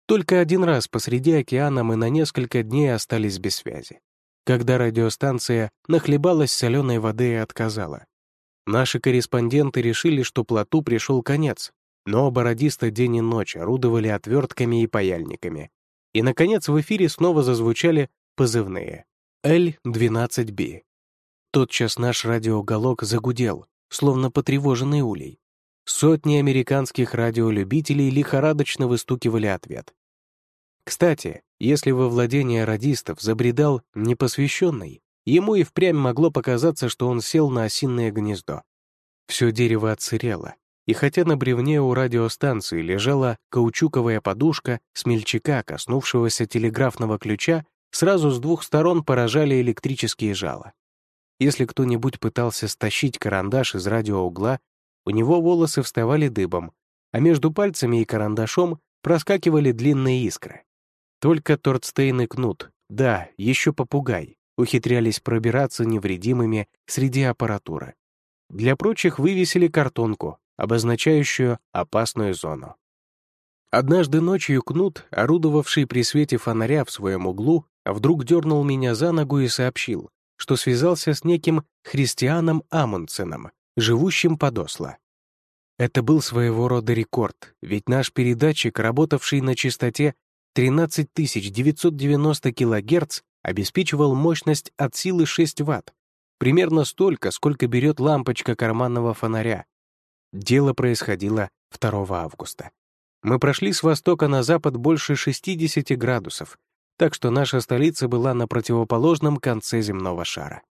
Только один раз посреди океана мы на несколько дней остались без связи, когда радиостанция нахлебалась соленой воды и отказала. Наши корреспонденты решили, что плоту пришел конец, но бородисто день и ночь орудовали отвертками и паяльниками. И, наконец, в эфире снова зазвучали позывные Л-12Б. Тотчас наш радиоголок загудел, словно потревоженный улей. Сотни американских радиолюбителей лихорадочно выстукивали ответ. Кстати, если во владение радистов забредал непосвященный, ему и впрямь могло показаться, что он сел на осинное гнездо. Все дерево отсырело, и хотя на бревне у радиостанции лежала каучуковая подушка смельчака, коснувшегося телеграфного ключа, сразу с двух сторон поражали электрические жала. Если кто-нибудь пытался стащить карандаш из радиоугла, у него волосы вставали дыбом, а между пальцами и карандашом проскакивали длинные искры. Только Тортстейн и Кнут, да, еще попугай, ухитрялись пробираться невредимыми среди аппаратуры. Для прочих вывесили картонку, обозначающую опасную зону. Однажды ночью Кнут, орудовавший при свете фонаря в своем углу, вдруг дернул меня за ногу и сообщил, что связался с неким христианом Амундсеном, живущим под Осло. Это был своего рода рекорд, ведь наш передатчик, работавший на частоте 13990 кГц, обеспечивал мощность от силы 6 Вт, примерно столько, сколько берет лампочка карманного фонаря. Дело происходило 2 августа. Мы прошли с востока на запад больше 60 градусов, так что наша столица была на противоположном конце земного шара.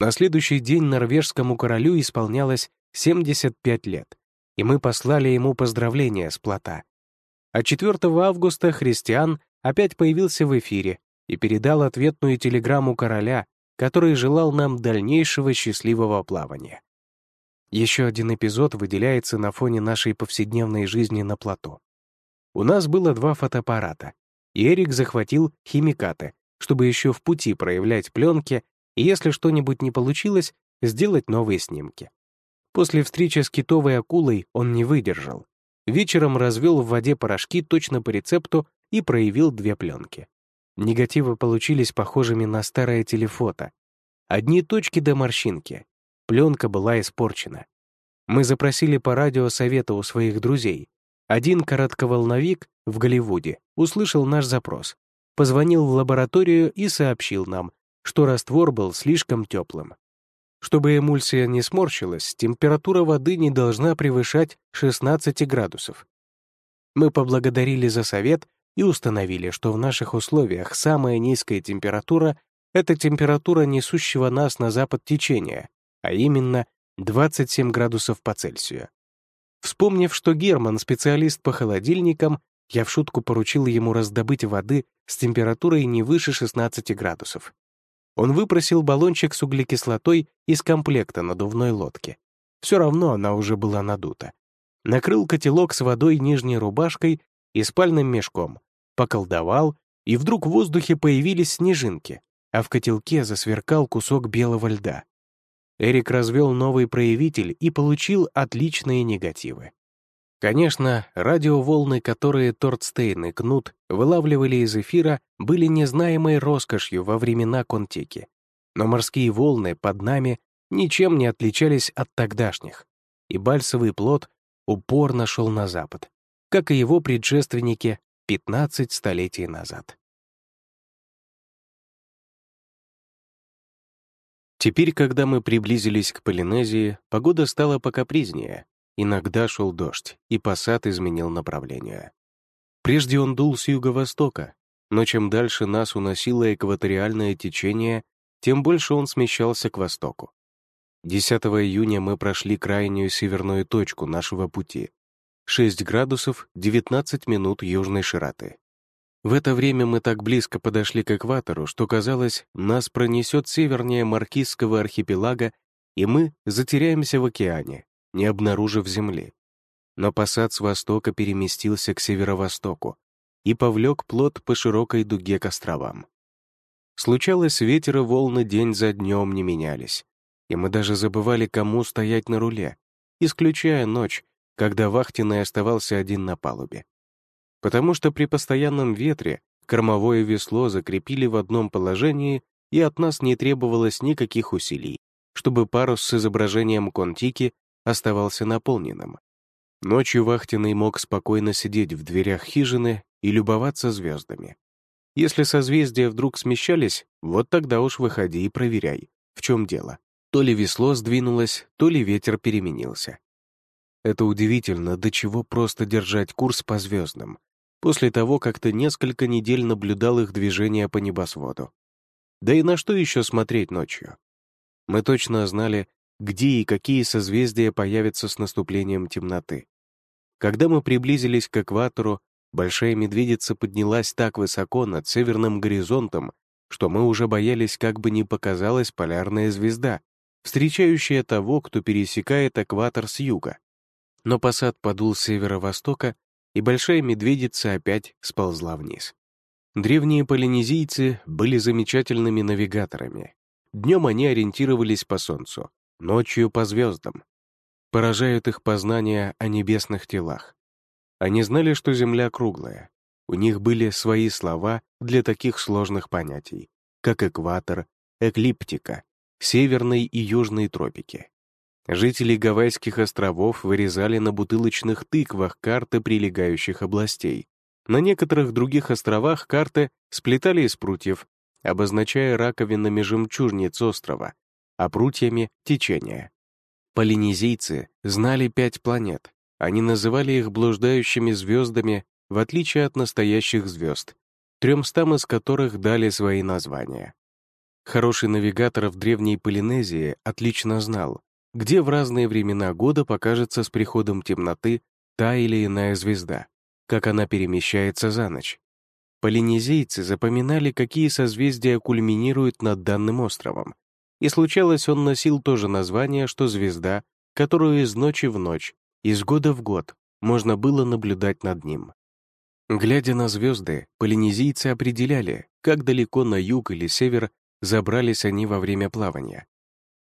На следующий день норвежскому королю исполнялось 75 лет, и мы послали ему поздравления с плота. А 4 августа Христиан опять появился в эфире и передал ответную телеграмму короля, который желал нам дальнейшего счастливого плавания. Еще один эпизод выделяется на фоне нашей повседневной жизни на плоту. У нас было два фотоаппарата, и Эрик захватил химикаты, чтобы еще в пути проявлять пленки и, если что-нибудь не получилось, сделать новые снимки. После встречи с китовой акулой он не выдержал. Вечером развел в воде порошки точно по рецепту и проявил две пленки. Негативы получились похожими на старое телефото. Одни точки до морщинки, Пленка была испорчена. Мы запросили по радио совета у своих друзей. Один коротковолновик в Голливуде услышал наш запрос, позвонил в лабораторию и сообщил нам, что раствор был слишком теплым. Чтобы эмульсия не сморщилась, температура воды не должна превышать 16 градусов. Мы поблагодарили за совет и установили, что в наших условиях самая низкая температура — это температура несущего нас на запад течения, а именно 27 градусов по Цельсию. Вспомнив, что Герман — специалист по холодильникам, я в шутку поручил ему раздобыть воды с температурой не выше 16 градусов. Он выпросил баллончик с углекислотой из комплекта надувной лодки. Все равно она уже была надута. Накрыл котелок с водой нижней рубашкой и спальным мешком, поколдовал, и вдруг в воздухе появились снежинки, а в котелке засверкал кусок белого льда. Эрик развел новый проявитель и получил отличные негативы. Конечно, радиоволны, которые Тортстейн и Кнут вылавливали из эфира, были незнаемой роскошью во времена Контики. Но морские волны под нами ничем не отличались от тогдашних, и бальсовый плод упорно шел на запад, как и его предшественники 15 столетий назад. Теперь, когда мы приблизились к Полинезии, погода стала покапризнее. Иногда шел дождь, и посад изменил направление. Прежде он дул с юго-востока, но чем дальше нас уносило экваториальное течение, тем больше он смещался к востоку. 10 июня мы прошли крайнюю северную точку нашего пути — 6 градусов 19 минут южной широты. В это время мы так близко подошли к экватору, что казалось, нас пронесет севернее Маркизского архипелага, и мы затеряемся в океане, не обнаружив земли. Но посад с востока переместился к северо-востоку и повлек плод по широкой дуге к островам. Случалось, ветер и волны день за днем не менялись, и мы даже забывали, кому стоять на руле, исключая ночь, когда вахтенный оставался один на палубе потому что при постоянном ветре кормовое весло закрепили в одном положении, и от нас не требовалось никаких усилий, чтобы парус с изображением Контики оставался наполненным. Ночью вахтенный мог спокойно сидеть в дверях хижины и любоваться звездами. Если созвездия вдруг смещались, вот тогда уж выходи и проверяй, в чем дело. То ли весло сдвинулось, то ли ветер переменился. Это удивительно, до чего просто держать курс по звездам, после того, как ты несколько недель наблюдал их движение по небосводу. Да и на что еще смотреть ночью? Мы точно знали, где и какие созвездия появятся с наступлением темноты. Когда мы приблизились к экватору, Большая Медведица поднялась так высоко над северным горизонтом, что мы уже боялись, как бы не показалась полярная звезда, встречающая того, кто пересекает экватор с юга. Но посад подул с северо-востока, и Большая Медведица опять сползла вниз. Древние полинезийцы были замечательными навигаторами. Днем они ориентировались по Солнцу, ночью — по звездам. Поражают их познания о небесных телах. Они знали, что Земля круглая. У них были свои слова для таких сложных понятий, как экватор, эклиптика, северной и южной тропики. Жители Гавайских островов вырезали на бутылочных тыквах карты прилегающих областей. На некоторых других островах карты сплетали из прутьев, обозначая раковинами жемчужниц острова, а прутьями — течение. Полинезийцы знали пять планет. Они называли их блуждающими звездами, в отличие от настоящих звезд, тремстам из которых дали свои названия. Хороший навигатор в древней Полинезии отлично знал, где в разные времена года покажется с приходом темноты та или иная звезда, как она перемещается за ночь. Полинезийцы запоминали, какие созвездия кульминируют над данным островом, и случалось, он носил то же название, что звезда, которую из ночи в ночь, из года в год можно было наблюдать над ним. Глядя на звезды, полинезийцы определяли, как далеко на юг или север забрались они во время плавания.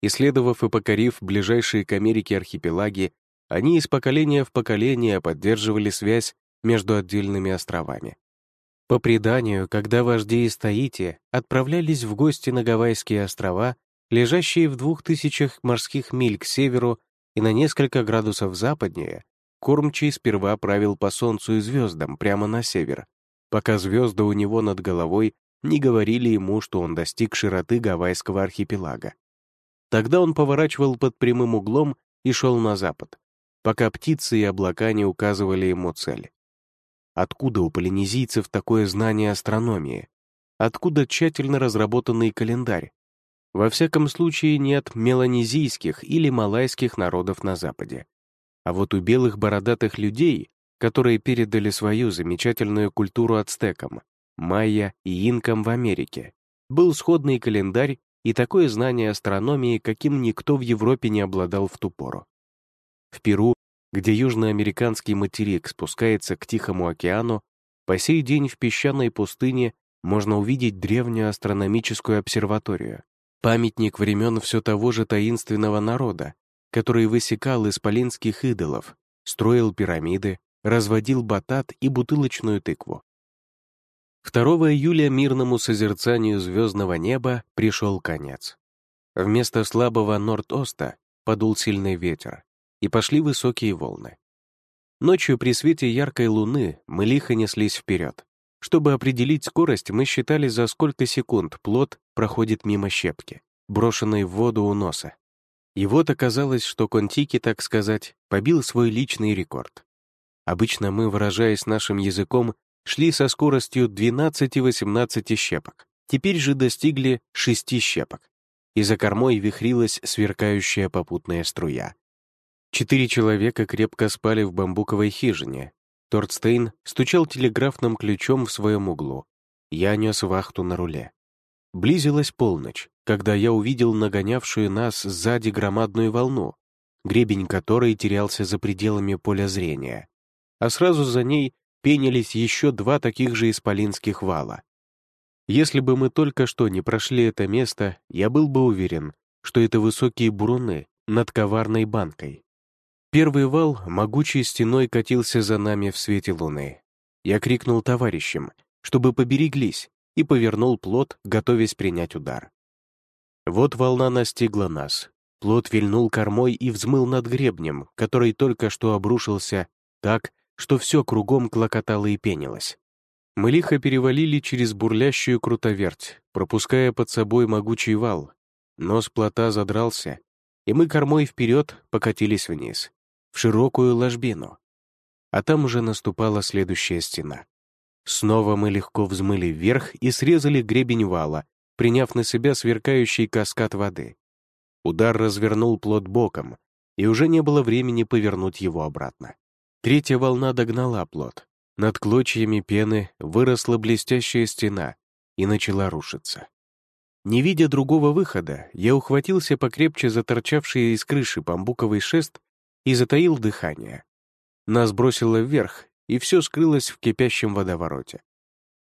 Исследовав и покорив ближайшие к Америке архипелаги, они из поколения в поколение поддерживали связь между отдельными островами. По преданию, когда вожди из Таити отправлялись в гости на Гавайские острова, лежащие в двух тысячах морских миль к северу и на несколько градусов западнее, кормчий сперва правил по солнцу и звездам прямо на север, пока звезды у него над головой не говорили ему, что он достиг широты Гавайского архипелага. Тогда он поворачивал под прямым углом и шел на запад, пока птицы и облака не указывали ему цель. Откуда у полинезийцев такое знание астрономии? Откуда тщательно разработанный календарь? Во всяком случае, нет меланезийских или малайских народов на Западе. А вот у белых бородатых людей, которые передали свою замечательную культуру ацтекам, майя и инкам в Америке, был сходный календарь и такое знание астрономии, каким никто в Европе не обладал в ту пору. В Перу, где южноамериканский материк спускается к Тихому океану, по сей день в песчаной пустыне можно увидеть древнюю астрономическую обсерваторию, памятник времен все того же таинственного народа, который высекал исполинских идолов, строил пирамиды, разводил батат и бутылочную тыкву. 2 июля мирному созерцанию звездного неба пришел конец. Вместо слабого норд-оста подул сильный ветер, и пошли высокие волны. Ночью при свете яркой луны мы лихо неслись вперед. Чтобы определить скорость, мы считали, за сколько секунд плод проходит мимо щепки, брошенной в воду у носа. И вот оказалось, что Контики, так сказать, побил свой личный рекорд. Обычно мы, выражаясь нашим языком, шли со скоростью 12-18 щепок. Теперь же достигли 6 щепок. И за кормой вихрилась сверкающая попутная струя. Четыре человека крепко спали в бамбуковой хижине. Тортстейн стучал телеграфным ключом в своем углу. Я нес вахту на руле. Близилась полночь, когда я увидел нагонявшую нас сзади громадную волну, гребень которой терялся за пределами поля зрения. А сразу за ней пенились еще два таких же исполинских вала. Если бы мы только что не прошли это место, я был бы уверен, что это высокие буруны над коварной банкой. Первый вал могучей стеной катился за нами в свете луны. Я крикнул товарищам, чтобы побереглись, и повернул плот, готовясь принять удар. Вот волна настигла нас. Плот вильнул кормой и взмыл над гребнем, который только что обрушился так, что все кругом клокотало и пенилось. Мы лихо перевалили через бурлящую крутоверть, пропуская под собой могучий вал. Нос плота задрался, и мы кормой вперед покатились вниз, в широкую ложбину. А там уже наступала следующая стена. Снова мы легко взмыли вверх и срезали гребень вала, приняв на себя сверкающий каскад воды. Удар развернул плот боком, и уже не было времени повернуть его обратно. Третья волна догнала плот. Над клочьями пены выросла блестящая стена и начала рушиться. Не видя другого выхода, я ухватился покрепче за торчавший из крыши бамбуковый шест и затаил дыхание. Нас бросило вверх, и все скрылось в кипящем водовороте.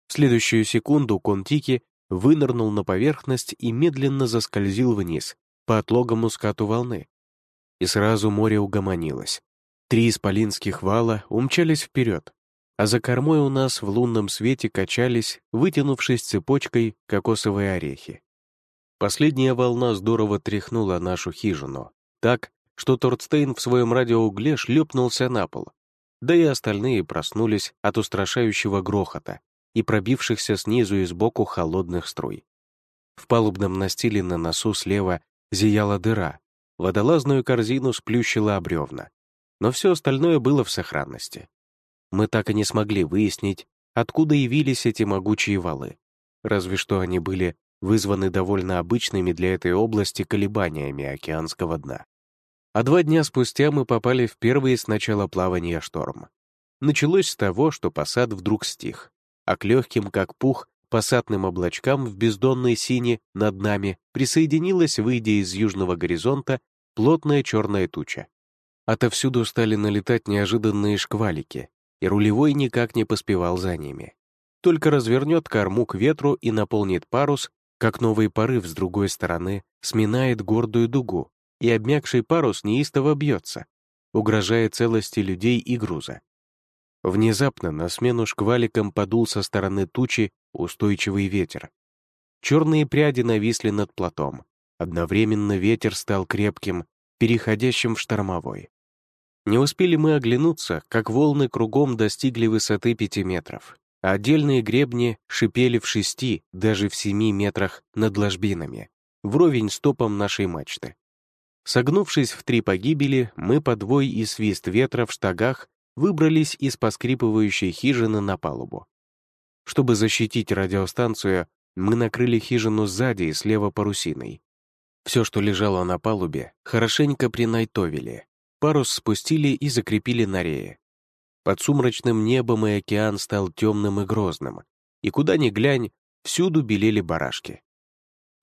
В следующую секунду Контики вынырнул на поверхность и медленно заскользил вниз, по отлогому скату волны. И сразу море угомонилось. Три исполинских вала умчались вперед, а за кормой у нас в лунном свете качались, вытянувшись цепочкой, кокосовые орехи. Последняя волна здорово тряхнула нашу хижину, так, что Тордстейн в своем радиоугле шлепнулся на пол, да и остальные проснулись от устрашающего грохота и пробившихся снизу и сбоку холодных струй. В палубном настиле на носу слева зияла дыра, водолазную корзину сплющила обревна, но все остальное было в сохранности. Мы так и не смогли выяснить, откуда явились эти могучие валы, разве что они были вызваны довольно обычными для этой области колебаниями океанского дна. А два дня спустя мы попали в первые с начала плавания шторм. Началось с того, что посад вдруг стих, а к легким, как пух, посадным облачкам в бездонной сине над нами присоединилась, выйдя из южного горизонта, плотная черная туча. Отовсюду стали налетать неожиданные шквалики, и рулевой никак не поспевал за ними. Только развернет корму к ветру и наполнит парус, как новый порыв с другой стороны сминает гордую дугу, и обмякший парус неистово бьется, угрожая целости людей и груза. Внезапно на смену шкваликам подул со стороны тучи устойчивый ветер. Черные пряди нависли над платом. Одновременно ветер стал крепким, переходящим в штормовой. Не успели мы оглянуться, как волны кругом достигли высоты пяти метров, отдельные гребни шипели в шести, даже в семи метрах над ложбинами, вровень с топом нашей мачты. Согнувшись в три погибели, мы под вой и свист ветра в штагах выбрались из поскрипывающей хижины на палубу. Чтобы защитить радиостанцию, мы накрыли хижину сзади и слева парусиной. Все, что лежало на палубе, хорошенько принайтовили, Парус спустили и закрепили на рее. Под сумрачным небом и океан стал темным и грозным, и куда ни глянь, всюду белели барашки.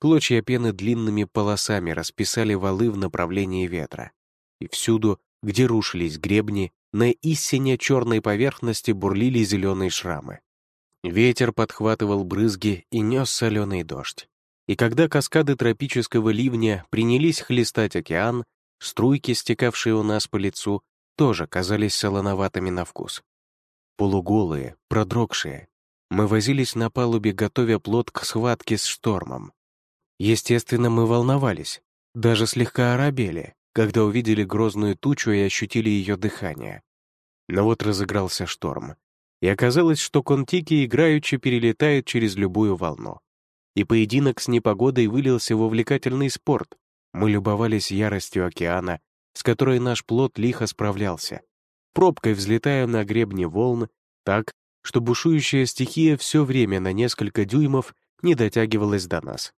Клочья пены длинными полосами расписали валы в направлении ветра, и всюду, где рушились гребни, на истине черной поверхности бурлили зеленые шрамы. Ветер подхватывал брызги и нес соленый дождь. И когда каскады тропического ливня принялись хлестать океан, Струйки, стекавшие у нас по лицу, тоже казались солоноватыми на вкус. Полуголые, продрогшие, мы возились на палубе, готовя плот к схватке с штормом. Естественно, мы волновались, даже слегка оробели, когда увидели грозную тучу и ощутили ее дыхание. Но вот разыгрался шторм, и оказалось, что контики играючи перелетают через любую волну. И поединок с непогодой вылился в увлекательный спорт, мы любовались яростью океана, с которой наш плод лихо справлялся, пробкой взлетая на гребни волн так, что бушующая стихия все время на несколько дюймов не дотягивалась до нас.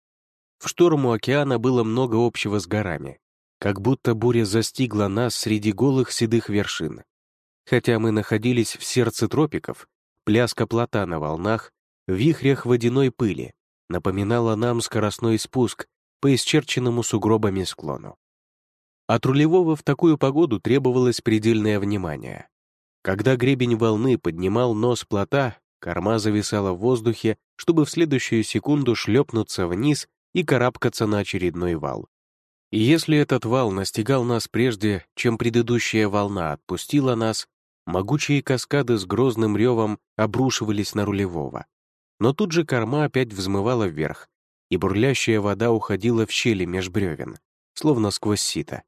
В шторму океана было много общего с горами, как будто буря застигла нас среди голых седых вершин. Хотя мы находились в сердце тропиков, пляска плота на волнах, в вихрях водяной пыли, напоминала нам скоростной спуск по исчерченному сугробами склону. От рулевого в такую погоду требовалось предельное внимание. Когда гребень волны поднимал нос плота, корма зависала в воздухе, чтобы в следующую секунду шлепнуться вниз и карабкаться на очередной вал. И если этот вал настигал нас прежде, чем предыдущая волна отпустила нас, могучие каскады с грозным ревом обрушивались на рулевого. Но тут же корма опять взмывала вверх, и бурлящая вода уходила в щели меж бревен, словно сквозь сито.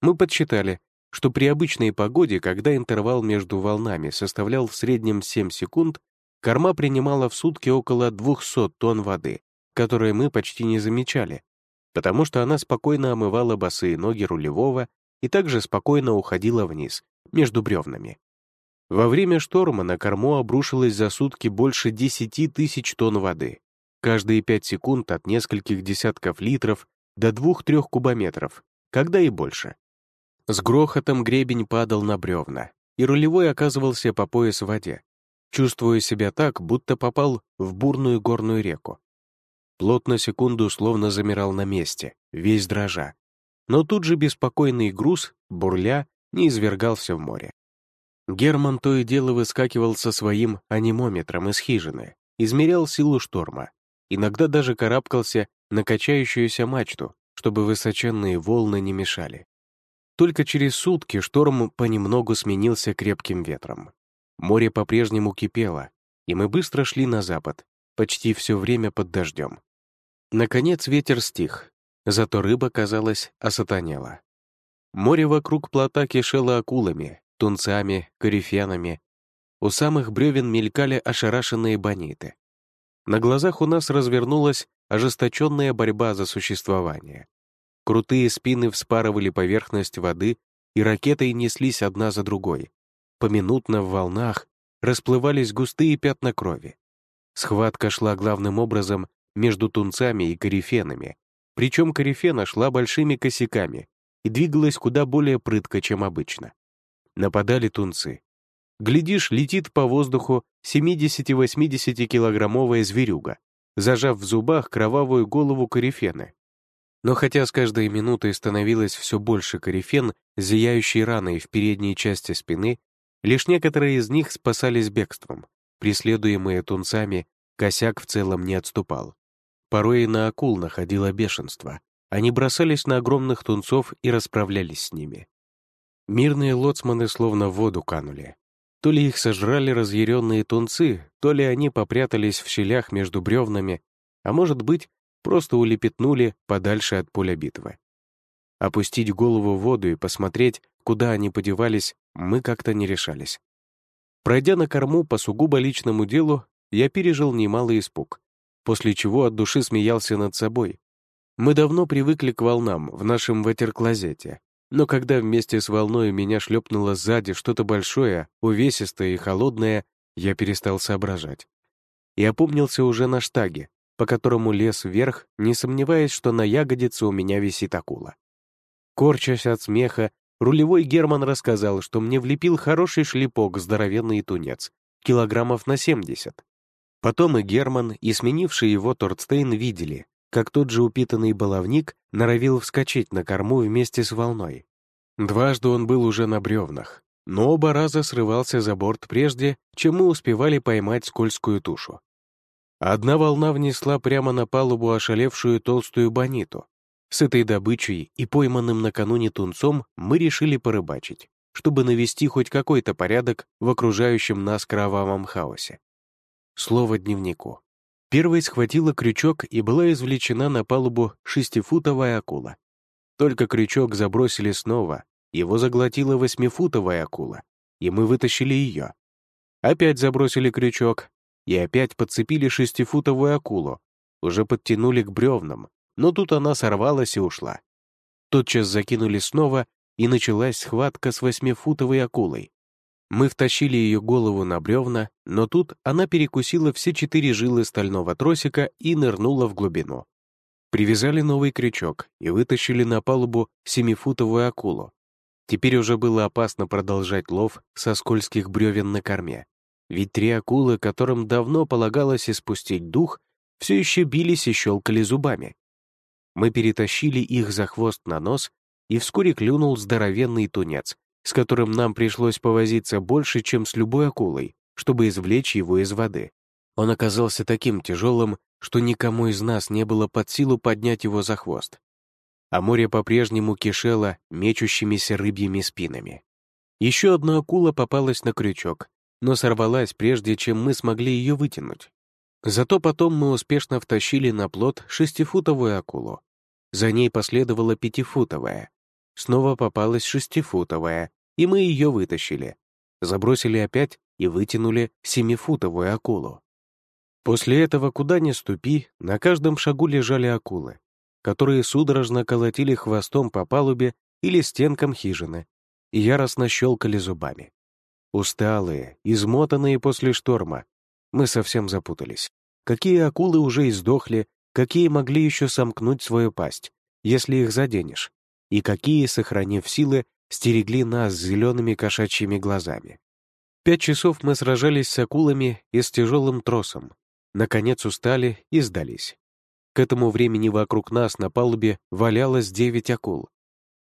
Мы подсчитали, что при обычной погоде, когда интервал между волнами составлял в среднем 7 секунд, корма принимала в сутки около 200 тонн воды, которые мы почти не замечали, потому что она спокойно омывала босые ноги рулевого и также спокойно уходила вниз, между бревнами. Во время шторма на корму обрушилось за сутки больше 10 тысяч тонн воды, каждые пять секунд от нескольких десятков литров до двух-трех кубометров, когда и больше. С грохотом гребень падал на бревна, и рулевой оказывался по пояс в воде, чувствуя себя так, будто попал в бурную горную реку. Плот на секунду словно замирал на месте, весь дрожа. Но тут же беспокойный груз, бурля, не извергался в море. Герман то и дело выскакивал со своим анимометром из хижины, измерял силу шторма, иногда даже карабкался на качающуюся мачту, чтобы высоченные волны не мешали. Только через сутки шторм понемногу сменился крепким ветром. Море по-прежнему кипело, и мы быстро шли на запад, почти все время под дождем. Наконец ветер стих, зато рыба, казалось, осатанела. Море вокруг плота кишело акулами, тунцами, корифянами. У самых бревен мелькали ошарашенные бониты. На глазах у нас развернулась ожесточенная борьба за существование. Крутые спины вспарывали поверхность воды, и ракетой неслись одна за другой. Поминутно в волнах расплывались густые пятна крови. Схватка шла главным образом между тунцами и корифенами, причем корифена шла большими косяками и двигалась куда более прытко, чем обычно. Нападали тунцы. Глядишь, летит по воздуху 70-80 килограммовая зверюга, зажав в зубах кровавую голову корифены. Но хотя с каждой минутой становилось все больше корифен, зияющей раной в передней части спины, лишь некоторые из них спасались бегством. Преследуемые тунцами, косяк в целом не отступал. Порой и на акул находило бешенство. Они бросались на огромных тунцов и расправлялись с ними. Мирные лоцманы словно в воду канули. То ли их сожрали разъяренные тунцы, то ли они попрятались в щелях между бревнами, а может быть, просто улепетнули подальше от поля битвы. Опустить голову в воду и посмотреть, куда они подевались, мы как-то не решались. Пройдя на корму по сугубо личному делу, я пережил немалый испуг, после чего от души смеялся над собой. Мы давно привыкли к волнам в нашем ватерклозете, но когда вместе с волной меня шлепнуло сзади что-то большое, увесистое и холодное, я перестал соображать. И опомнился уже на штаге, по которому лез вверх, не сомневаясь, что на ягодице у меня висит акула. Корчась от смеха, рулевой Герман рассказал, что мне влепил хороший шлепок здоровенный тунец, килограммов на 70. Потом и Герман, и сменивший его Тордстейн видели, как тот же упитанный баловник норовил вскочить на корму вместе с волной. Дважды он был уже на бревнах, но оба раза срывался за борт прежде, чем мы успевали поймать скользкую тушу. Одна волна внесла прямо на палубу ошалевшую толстую бониту. С этой добычей и пойманным накануне тунцом мы решили порыбачить, чтобы навести хоть какой-то порядок в окружающем нас кровавом хаосе. Слово дневнику. Первой схватила крючок и была извлечена на палубу шестифутовая акула. Только крючок забросили снова, его заглотила восьмифутовая акула, и мы вытащили ее. Опять забросили крючок, и опять подцепили шестифутовую акулу, уже подтянули к бревнам, но тут она сорвалась и ушла. Тотчас закинули снова, и началась схватка с восьмифутовой акулой. Мы втащили ее голову на бревна, но тут она перекусила все четыре жилы стального тросика и нырнула в глубину. Привязали новый крючок и вытащили на палубу семифутовую акулу. Теперь уже было опасно продолжать лов со скользких бревен на корме. Ведь три акулы, которым давно полагалось испустить дух, все еще бились и щелкали зубами. Мы перетащили их за хвост на нос, и вскоре клюнул здоровенный тунец, с которым нам пришлось повозиться больше, чем с любой акулой, чтобы извлечь его из воды. Он оказался таким тяжелым, что никому из нас не было под силу поднять его за хвост. А море по-прежнему кишело мечущимися рыбьими спинами. Еще одна акула попалась на крючок, но сорвалась, прежде чем мы смогли ее вытянуть. Зато потом мы успешно втащили на плот шестифутовую акулу. За ней последовала пятифутовая. Снова попалась шестифутовая, и мы ее вытащили. Забросили опять и вытянули семифутовую акулу. После этого, куда ни ступи, на каждом шагу лежали акулы, которые судорожно колотили хвостом по палубе или стенкам хижины и яростно щелкали зубами. Усталые, измотанные после шторма, мы совсем запутались. какие акулы уже издохли, какие могли еще сомкнуть свою пасть, если их заденешь, и какие, сохранив силы, стерегли нас зелеными кошачьими глазами. Пять часов мы сражались с акулами и с тяжелым тросом. Наконец устали и сдались. К этому времени вокруг нас на палубе валялось девять акул.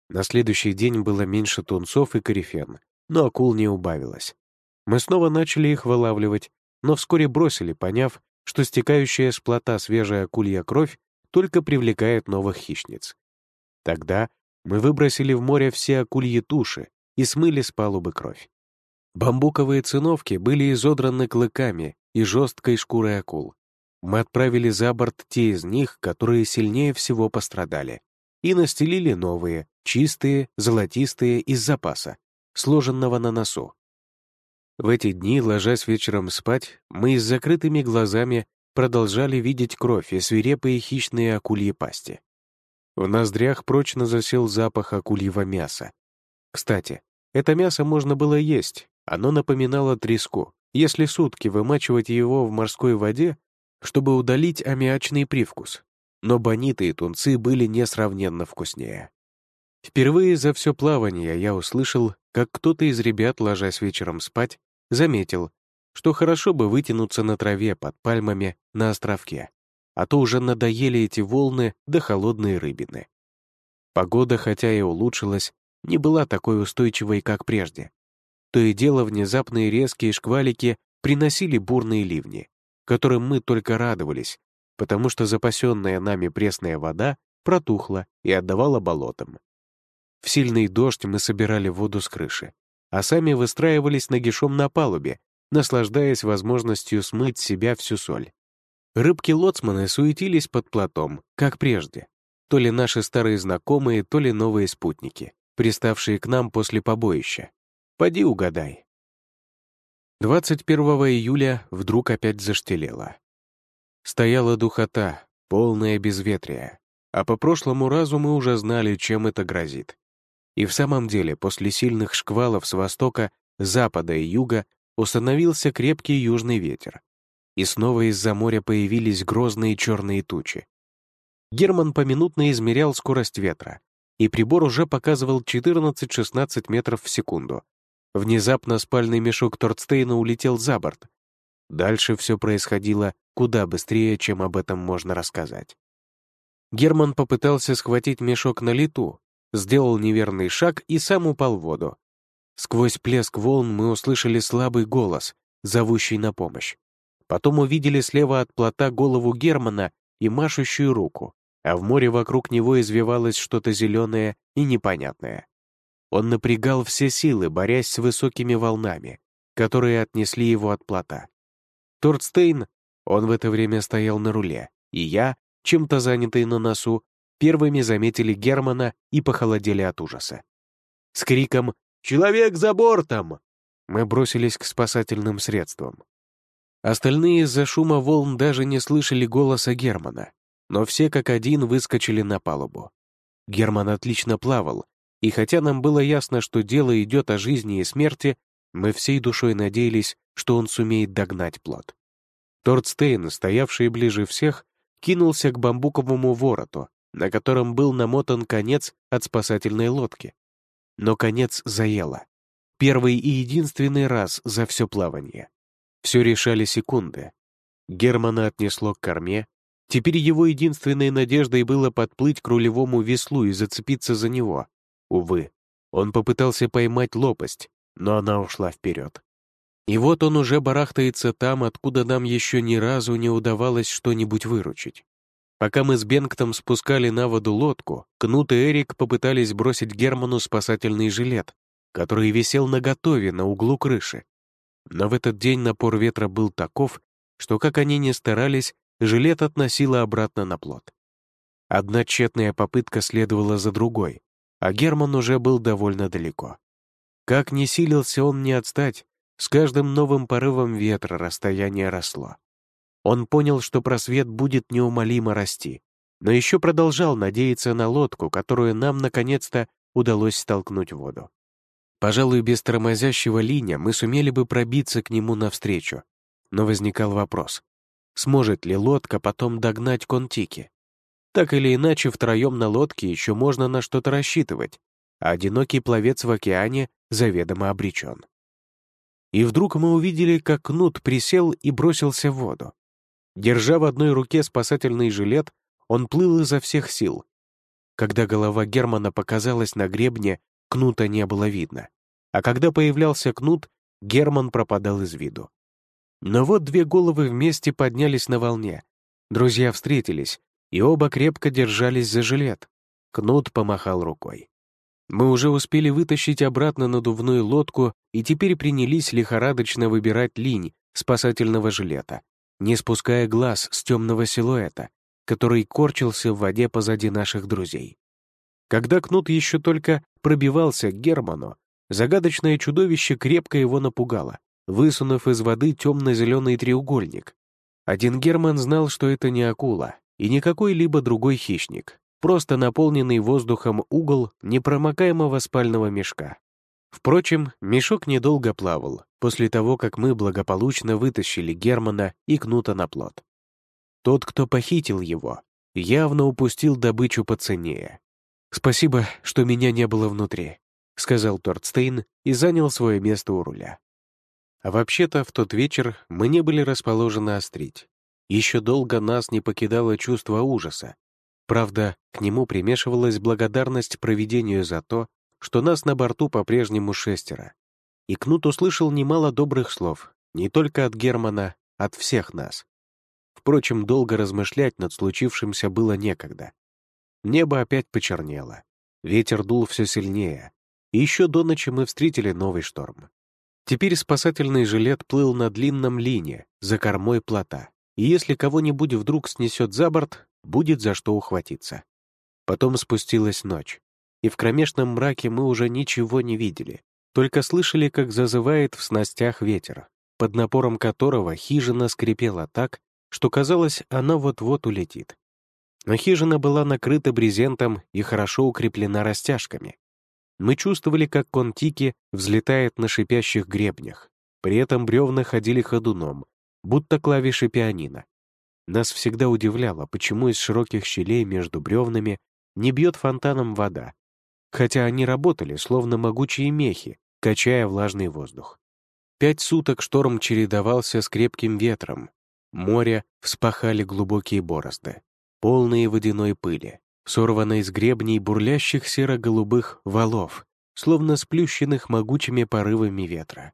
На следующий день было меньше тунцов и корифен, но акул не убавилось. Мы снова начали их вылавливать, но вскоре бросили, поняв, что стекающая с плота свежая акулья кровь только привлекает новых хищниц. Тогда мы выбросили в море все акульи туши и смыли с палубы кровь. Бамбуковые циновки были изодраны клыками и жесткой шкурой акул. Мы отправили за борт те из них, которые сильнее всего пострадали, и настелили новые, чистые, золотистые из запаса, сложенного на носу. В эти дни, ложась вечером спать, мы с закрытыми глазами продолжали видеть кровь и свирепые хищные акульи пасти. В ноздрях прочно засел запах акульего мяса. Кстати, это мясо можно было есть, оно напоминало треску, если сутки вымачивать его в морской воде, чтобы удалить аммиачный привкус. Но бониты и тунцы были несравненно вкуснее. Впервые за все плавание я услышал, как кто-то из ребят, ложась вечером спать, заметил, что хорошо бы вытянуться на траве под пальмами на островке, а то уже надоели эти волны да холодные рыбины. Погода, хотя и улучшилась, не была такой устойчивой, как прежде. То и дело внезапные резкие шквалики приносили бурные ливни, которым мы только радовались, потому что запасенная нами пресная вода протухла и отдавала болотам. В сильный дождь мы собирали воду с крыши, а сами выстраивались нагишом на палубе, наслаждаясь возможностью смыть с себя всю соль. Рыбки-лоцманы суетились под платом, как прежде. То ли наши старые знакомые, то ли новые спутники, приставшие к нам после побоища. Поди угадай. 21 июля вдруг опять заштелело. Стояла духота, полное безветрие, а по прошлому разу мы уже знали, чем это грозит. И в самом деле, после сильных шквалов с востока, запада и юга установился крепкий южный ветер. И снова из-за моря появились грозные черные тучи. Герман поминутно измерял скорость ветра, и прибор уже показывал 14-16 метров в секунду, Внезапно спальный мешок Тортстейна улетел за борт. Дальше все происходило куда быстрее, чем об этом можно рассказать. Герман попытался схватить мешок на лету, сделал неверный шаг и сам упал в воду. Сквозь плеск волн мы услышали слабый голос, зовущий на помощь. Потом увидели слева от плота голову Германа и машущую руку, а в море вокруг него извивалось что-то зеленое и непонятное. Он напрягал все силы, борясь с высокими волнами, которые отнесли его от плота. Тордстейн, он в это время стоял на руле, и я, чем-то занятый на носу, первыми заметили Германа и похолодели от ужаса. С криком «Человек за бортом!» мы бросились к спасательным средствам. Остальные из-за шума волн даже не слышали голоса Германа, но все как один выскочили на палубу. Герман отлично плавал, и хотя нам было ясно, что дело идет о жизни и смерти, мы всей душой надеялись, что он сумеет догнать плод. Тордстейн, стоявший ближе всех, кинулся к бамбуковому вороту, на котором был намотан конец от спасательной лодки. Но конец заело. Первый и единственный раз за все плавание. Все решали секунды. Германа отнесло к корме. Теперь его единственной надеждой было подплыть к рулевому веслу и зацепиться за него. Увы, он попытался поймать лопасть, но она ушла вперед. И вот он уже барахтается там, откуда нам еще ни разу не удавалось что-нибудь выручить. Пока мы с Бенгтом спускали на воду лодку, Кнут и Эрик попытались бросить Герману спасательный жилет, который висел наготове на углу крыши. Но в этот день напор ветра был таков, что, как они ни старались, жилет относило обратно на плот. Одна тщетная попытка следовала за другой, а Герман уже был довольно далеко. Как не силился он не отстать, с каждым новым порывом ветра расстояние росло. Он понял, что просвет будет неумолимо расти, но еще продолжал надеяться на лодку, которую нам, наконец-то, удалось столкнуть в воду. Пожалуй, без тормозящего линия мы сумели бы пробиться к нему навстречу, но возникал вопрос. сможет ли лодка потом догнать Контики. Так или иначе, втроем на лодке еще можно на что-то рассчитывать, а одинокий пловец в океане заведомо обречен. И вдруг мы увидели, как Кнут присел и бросился в воду. Держа в одной руке спасательный жилет, он плыл изо всех сил. Когда голова Германа показалась на гребне, Кнута не было видно. А когда появлялся Кнут, Герман пропадал из виду. Но вот две головы вместе поднялись на волне. Друзья встретились, и оба крепко держались за жилет. Кнут помахал рукой. Мы уже успели вытащить обратно надувную лодку и теперь принялись лихорадочно выбирать линь спасательного жилета, не спуская глаз с темного силуэта, который корчился в воде позади наших друзей. Когда Кнут еще только пробивался к Герману, загадочное чудовище крепко его напугало, высунув из воды темно-зеленый треугольник. Один Герман знал, что это не акула и не какой-либо другой хищник, просто наполненный воздухом угол непромокаемого спального мешка. Впрочем, мешок недолго плавал, после того, как мы благополучно вытащили Германа и Кнута на плот. Тот, кто похитил его, явно упустил добычу по цене. «Спасибо, что меня не было внутри», — сказал Тортстейн и занял свое место у руля. А вообще-то, в тот вечер мы не были расположены острить. Еще долго нас не покидало чувство ужаса, Правда, к нему примешивалась благодарность проведению за то, что нас на борту по-прежнему шестеро. И Кнут услышал немало добрых слов, не только от Германа, от всех нас. Впрочем, долго размышлять над случившимся было некогда. Небо опять почернело, ветер дул все сильнее, и еще до ночи мы встретили новый шторм. Теперь спасательный жилет плыл на длинном лине, за кормой плота, и если кого-нибудь вдруг снесет за борт, будет за что ухватиться. Потом спустилась ночь, и в кромешном мраке мы уже ничего не видели, только слышали, как зазывает в снастях ветер, под напором которого хижина скрипела так, что казалось, она вот-вот улетит. Но хижина была накрыта брезентом и хорошо укреплена растяжками. Мы чувствовали, как контики взлетает на шипящих гребнях, при этом бревна ходили ходуном, будто клавиши пианино. Нас всегда удивляло, почему из широких щелей между бревнами не бьет фонтаном вода, хотя они работали, словно могучие мехи, качая влажный воздух. Пять суток шторм чередовался с крепким ветром. Море вспахали глубокие борозды, полные водяной пыли, сорванной с гребней бурлящих серо-голубых валов, словно сплющенных могучими порывами ветра.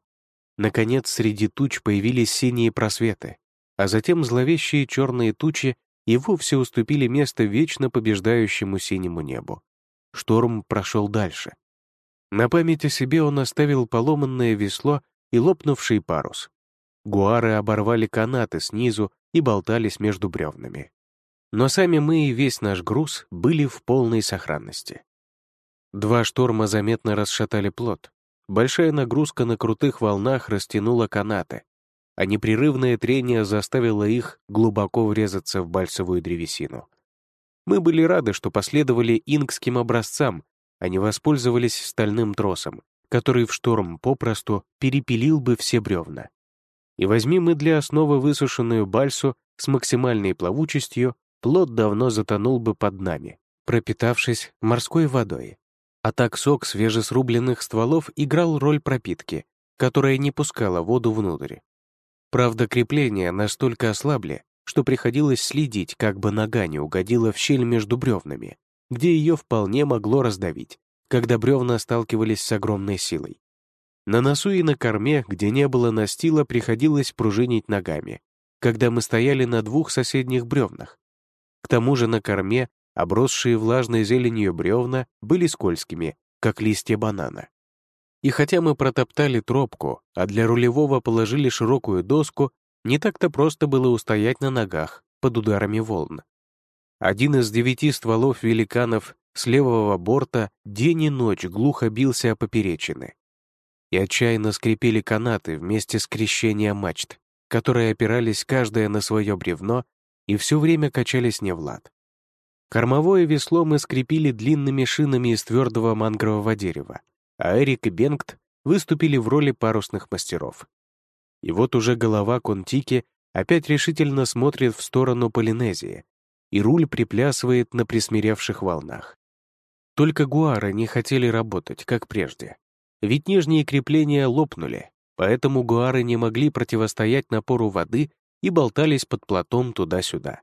Наконец, среди туч появились синие просветы, а затем зловещие черные тучи и вовсе уступили место вечно побеждающему синему небу. Шторм прошел дальше. На память о себе он оставил поломанное весло и лопнувший парус. Гуары оборвали канаты снизу и болтались между бревнами. Но сами мы и весь наш груз были в полной сохранности. Два шторма заметно расшатали плот. Большая нагрузка на крутых волнах растянула канаты, а непрерывное трение заставило их глубоко врезаться в бальсовую древесину. Мы были рады, что последовали ингским образцам, а не воспользовались стальным тросом, который в шторм попросту перепилил бы все бревна. И возьми мы для основы высушенную бальсу с максимальной плавучестью, плод давно затонул бы под нами, пропитавшись морской водой. А так сок свежесрубленных стволов играл роль пропитки, которая не пускала воду внутрь. Правда, крепления настолько ослабли, что приходилось следить, как бы нога не угодила в щель между бревнами, где ее вполне могло раздавить, когда бревна сталкивались с огромной силой. На носу и на корме, где не было настила, приходилось пружинить ногами, когда мы стояли на двух соседних бревнах. К тому же на корме обросшие влажной зеленью бревна были скользкими, как листья банана. И хотя мы протоптали тропку, а для рулевого положили широкую доску, не так-то просто было устоять на ногах под ударами волн. Один из девяти стволов великанов с левого борта день и ночь глухо бился о поперечины. И отчаянно скрипели канаты вместе с крещением мачт, которые опирались каждая на свое бревно и все время качались не в лад. Кормовое весло мы скрепили длинными шинами из твердого мангрового дерева, а Эрик и Бенгт выступили в роли парусных мастеров. И вот уже голова Контики опять решительно смотрит в сторону Полинезии, и руль приплясывает на присмиревших волнах. Только гуары не хотели работать, как прежде. Ведь нижние крепления лопнули, поэтому гуары не могли противостоять напору воды и болтались под платом туда-сюда.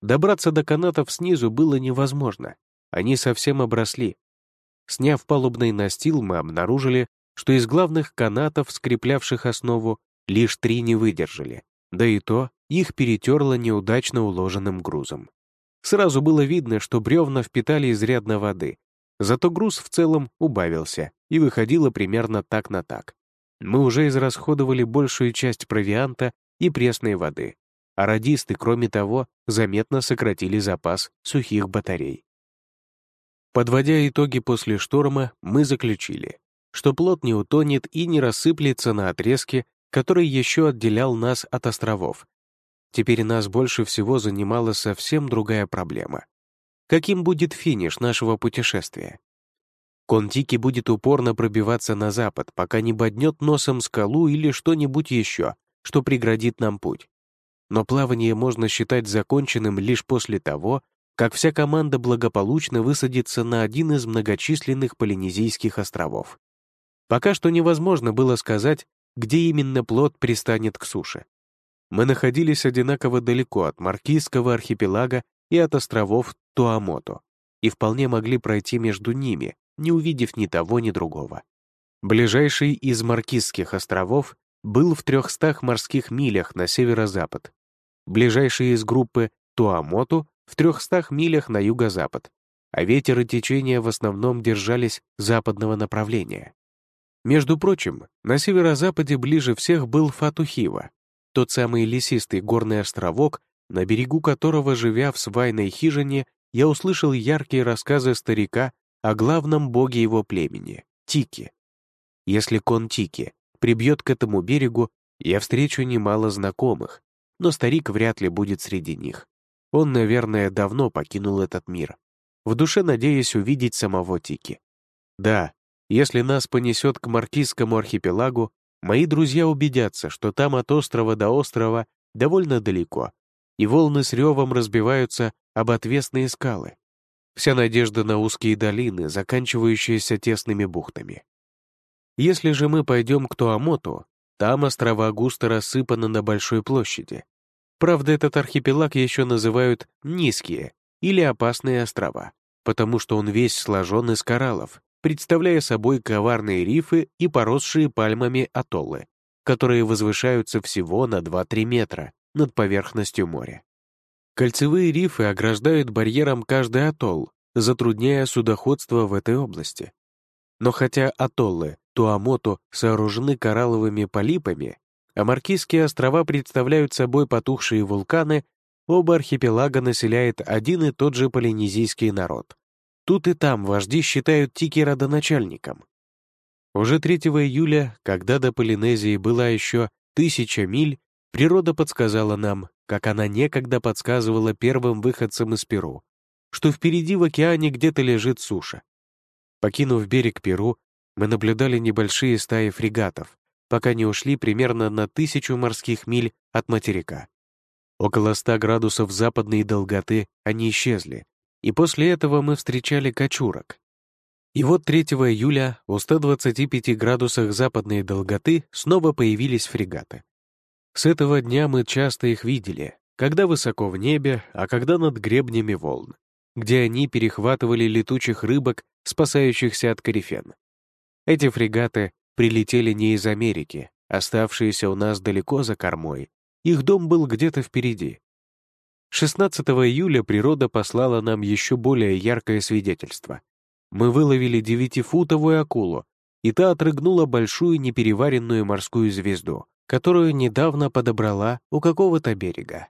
Добраться до канатов снизу было невозможно, они совсем обросли. Сняв палубный настил, мы обнаружили, что из главных канатов, скреплявших основу, лишь три не выдержали, да и то их перетерло неудачно уложенным грузом. Сразу было видно, что бревна впитали изрядно воды, зато груз в целом убавился и выходило примерно так на так. Мы уже израсходовали большую часть провианта и пресной воды, а радисты, кроме того, заметно сократили запас сухих батарей. Подводя итоги после шторма, мы заключили, что плот не утонет и не рассыплется на отрезке, который еще отделял нас от островов. Теперь нас больше всего занимала совсем другая проблема. Каким будет финиш нашего путешествия? Контики будет упорно пробиваться на запад, пока не боднет носом скалу или что-нибудь еще, что преградит нам путь. Но плавание можно считать законченным лишь после того, как вся команда благополучно высадится на один из многочисленных полинезийских островов. Пока что невозможно было сказать, где именно плод пристанет к суше. Мы находились одинаково далеко от Маркизского архипелага и от островов Туамото, и вполне могли пройти между ними, не увидев ни того, ни другого. Ближайший из Маркизских островов был в 300 морских милях на северо-запад, ближайший из группы Туамоту в 300 милях на юго-запад, а ветер и течение в основном держались западного направления. Между прочим, на северо-западе ближе всех был Фатухива, тот самый лесистый горный островок, на берегу которого, живя в свайной хижине, я услышал яркие рассказы старика о главном боге его племени — Тики. Если кон Тики прибьет к этому берегу, я встречу немало знакомых, но старик вряд ли будет среди них. Он, наверное, давно покинул этот мир, в душе надеясь увидеть самого Тики. Да, если нас понесет к Маркизскому архипелагу, мои друзья убедятся, что там от острова до острова довольно далеко, и волны с ревом разбиваются об отвесные скалы. Вся надежда на узкие долины, заканчивающиеся тесными бухтами. Если же мы пойдем к Туамоту, там острова густо рассыпаны на большой площади. Правда, этот архипелаг еще называют «низкие» или «опасные острова», потому что он весь сложен из кораллов, представляя собой коварные рифы и поросшие пальмами атоллы, которые возвышаются всего на 2-3 метра над поверхностью моря. Кольцевые рифы ограждают барьером каждый атолл, затрудняя судоходство в этой области. Но хотя атоллы Туамоту сооружены коралловыми полипами, а Маркизские острова представляют собой потухшие вулканы, оба архипелага населяет один и тот же полинезийский народ. Тут и там вожди считают Тики родоначальником. Уже 3 июля, когда до Полинезии была еще тысяча миль, природа подсказала нам, как она некогда подсказывала первым выходцам из Перу, что впереди в океане где-то лежит суша. Покинув берег Перу, мы наблюдали небольшие стаи фрегатов, пока не ушли примерно на тысячу морских миль от материка. Около 100 градусов западной долготы они исчезли, и после этого мы встречали кочурок. И вот 3 июля у 125 градусах западной долготы снова появились фрегаты. С этого дня мы часто их видели, когда высоко в небе, а когда над гребнями волн, где они перехватывали летучих рыбок, спасающихся от корифен. Эти фрегаты прилетели не из Америки, оставшиеся у нас далеко за кормой. Их дом был где-то впереди. 16 июля природа послала нам еще более яркое свидетельство. Мы выловили девятифутовую акулу, и та отрыгнула большую непереваренную морскую звезду, которую недавно подобрала у какого-то берега.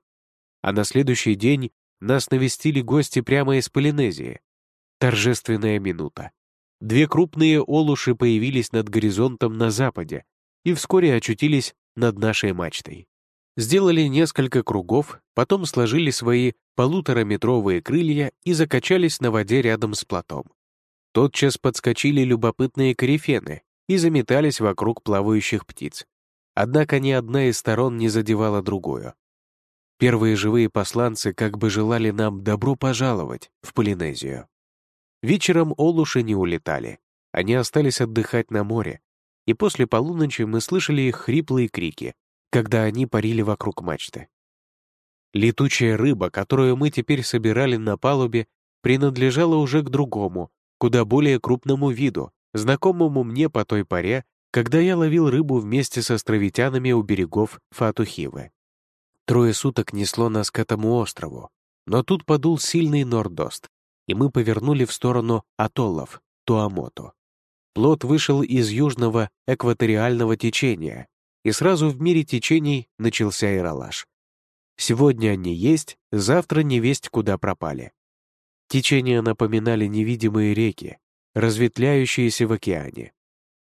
А на следующий день нас навестили гости прямо из Полинезии. Торжественная минута. Две крупные олуши появились над горизонтом на западе и вскоре очутились над нашей мачтой. Сделали несколько кругов, потом сложили свои полутораметровые крылья и закачались на воде рядом с плотом. Тотчас подскочили любопытные корифены и заметались вокруг плавающих птиц. однако ни одна из сторон не задевала другую. Первые живые посланцы как бы желали нам добро пожаловать в Полинезию. Вечером олуши не улетали, они остались отдыхать на море, и после полуночи мы слышали их хриплые крики, когда они парили вокруг мачты. Летучая рыба, которую мы теперь собирали на палубе, принадлежала уже к другому, куда более крупному виду, знакомому мне по той поре, когда я ловил рыбу вместе с островитянами у берегов Фатухивы. Трое суток несло нас к этому острову, но тут подул сильный нордост, и мы повернули в сторону атоллов, Туамоту. Плот вышел из южного экваториального течения, и сразу в мире течений начался иролаж. Сегодня они есть, завтра не весть куда пропали. Течения напоминали невидимые реки, разветвляющиеся в океане.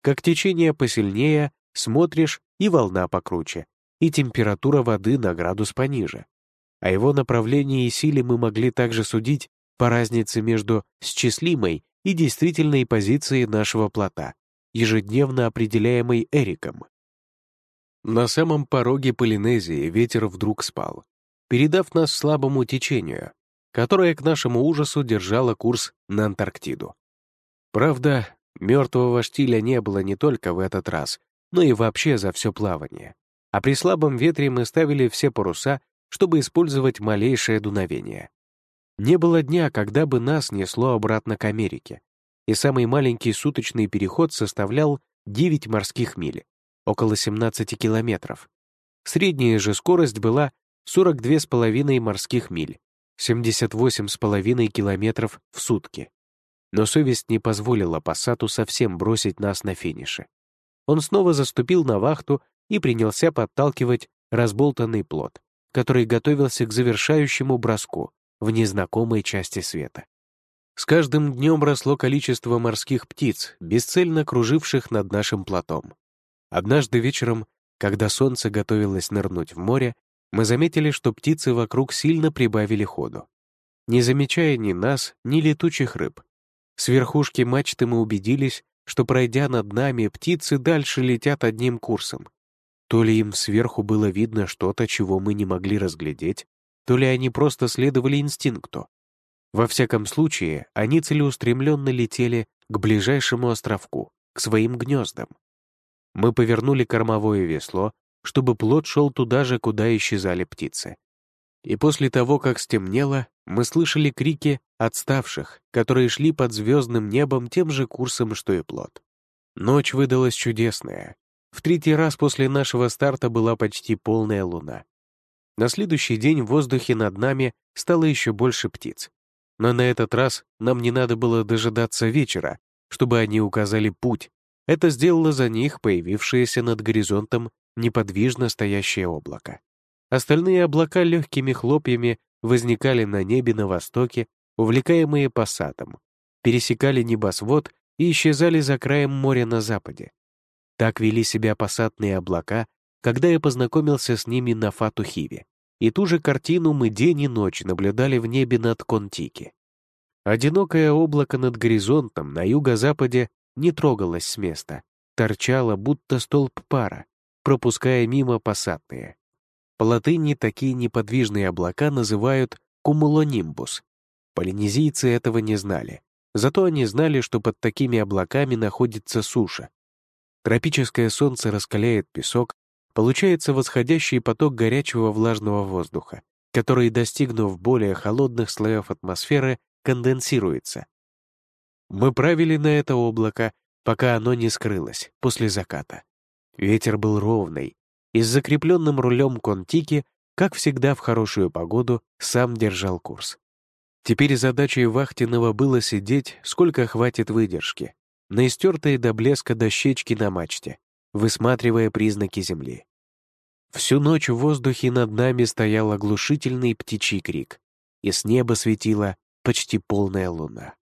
Как течение посильнее, смотришь, и волна покруче, и температура воды на градус пониже. О его направлении и силе мы могли также судить по разнице между счислимой и действительной позицией нашего плота, ежедневно определяемой Эриком. На самом пороге Полинезии ветер вдруг спал, передав нас слабому течению, которая, к нашему ужасу, держала курс на Антарктиду. Правда, мертвого штиля не было не только в этот раз, но и вообще за все плавание. А при слабом ветре мы ставили все паруса, чтобы использовать малейшее дуновение. Не было дня, когда бы нас несло обратно к Америке, и самый маленький суточный переход составлял 9 морских миль, около 17 километров. Средняя же скорость была 42,5 морских миль, 78,5 километров в сутки. Но совесть не позволила Пассату совсем бросить нас на финише. Он снова заступил на вахту и принялся подталкивать разболтанный плод, который готовился к завершающему броску в незнакомой части света. С каждым днем росло количество морских птиц, бесцельно круживших над нашим плотом. Однажды вечером, когда солнце готовилось нырнуть в море, мы заметили, что птицы вокруг сильно прибавили ходу. Не замечая ни нас, ни летучих рыб. С верхушки мачты мы убедились, что, пройдя над нами, птицы дальше летят одним курсом. То ли им сверху было видно что-то, чего мы не могли разглядеть, то ли они просто следовали инстинкту. Во всяком случае, они целеустремленно летели к ближайшему островку, к своим гнездам. Мы повернули кормовое весло, чтобы плод шел туда же, куда исчезали птицы. И после того, как стемнело, мы слышали крики отставших, которые шли под звездным небом тем же курсом, что и плод. Ночь выдалась чудесная. В третий раз после нашего старта была почти полная луна. На следующий день в воздухе над нами стало еще больше птиц. Но на этот раз нам не надо было дожидаться вечера, чтобы они указали путь. Это сделало за них появившееся над горизонтом неподвижно стоящее облако. Остальные облака легкими хлопьями возникали на небе на востоке, увлекаемые пассатом, пересекали небосвод и исчезали за краем моря на западе. Так вели себя пассатные облака, когда я познакомился с ними на Фатухиве. И ту же картину мы день и ночь наблюдали в небе над Контики. Одинокое облако над горизонтом на юго-западе не трогалось с места, торчало, будто столб пара, пропуская мимо посадные. По латыни такие неподвижные облака называют кумулонимбус. Полинезийцы этого не знали. Зато они знали, что под такими облаками находится суша. Тропическое солнце раскаляет песок, получается восходящий поток горячего влажного воздуха, который, достигнув более холодных слоев атмосферы, конденсируется. Мы правили на это облако, пока оно не скрылось после заката. Ветер был ровный, и с закрепленным рулем Контики, как всегда в хорошую погоду, сам держал курс. Теперь задачей Вахтинова было сидеть, сколько хватит выдержки, на истертой до блеска дощечки на мачте, высматривая признаки земли. Всю ночь в воздухе над нами стоял оглушительный птичий крик, и с неба светила почти полная луна.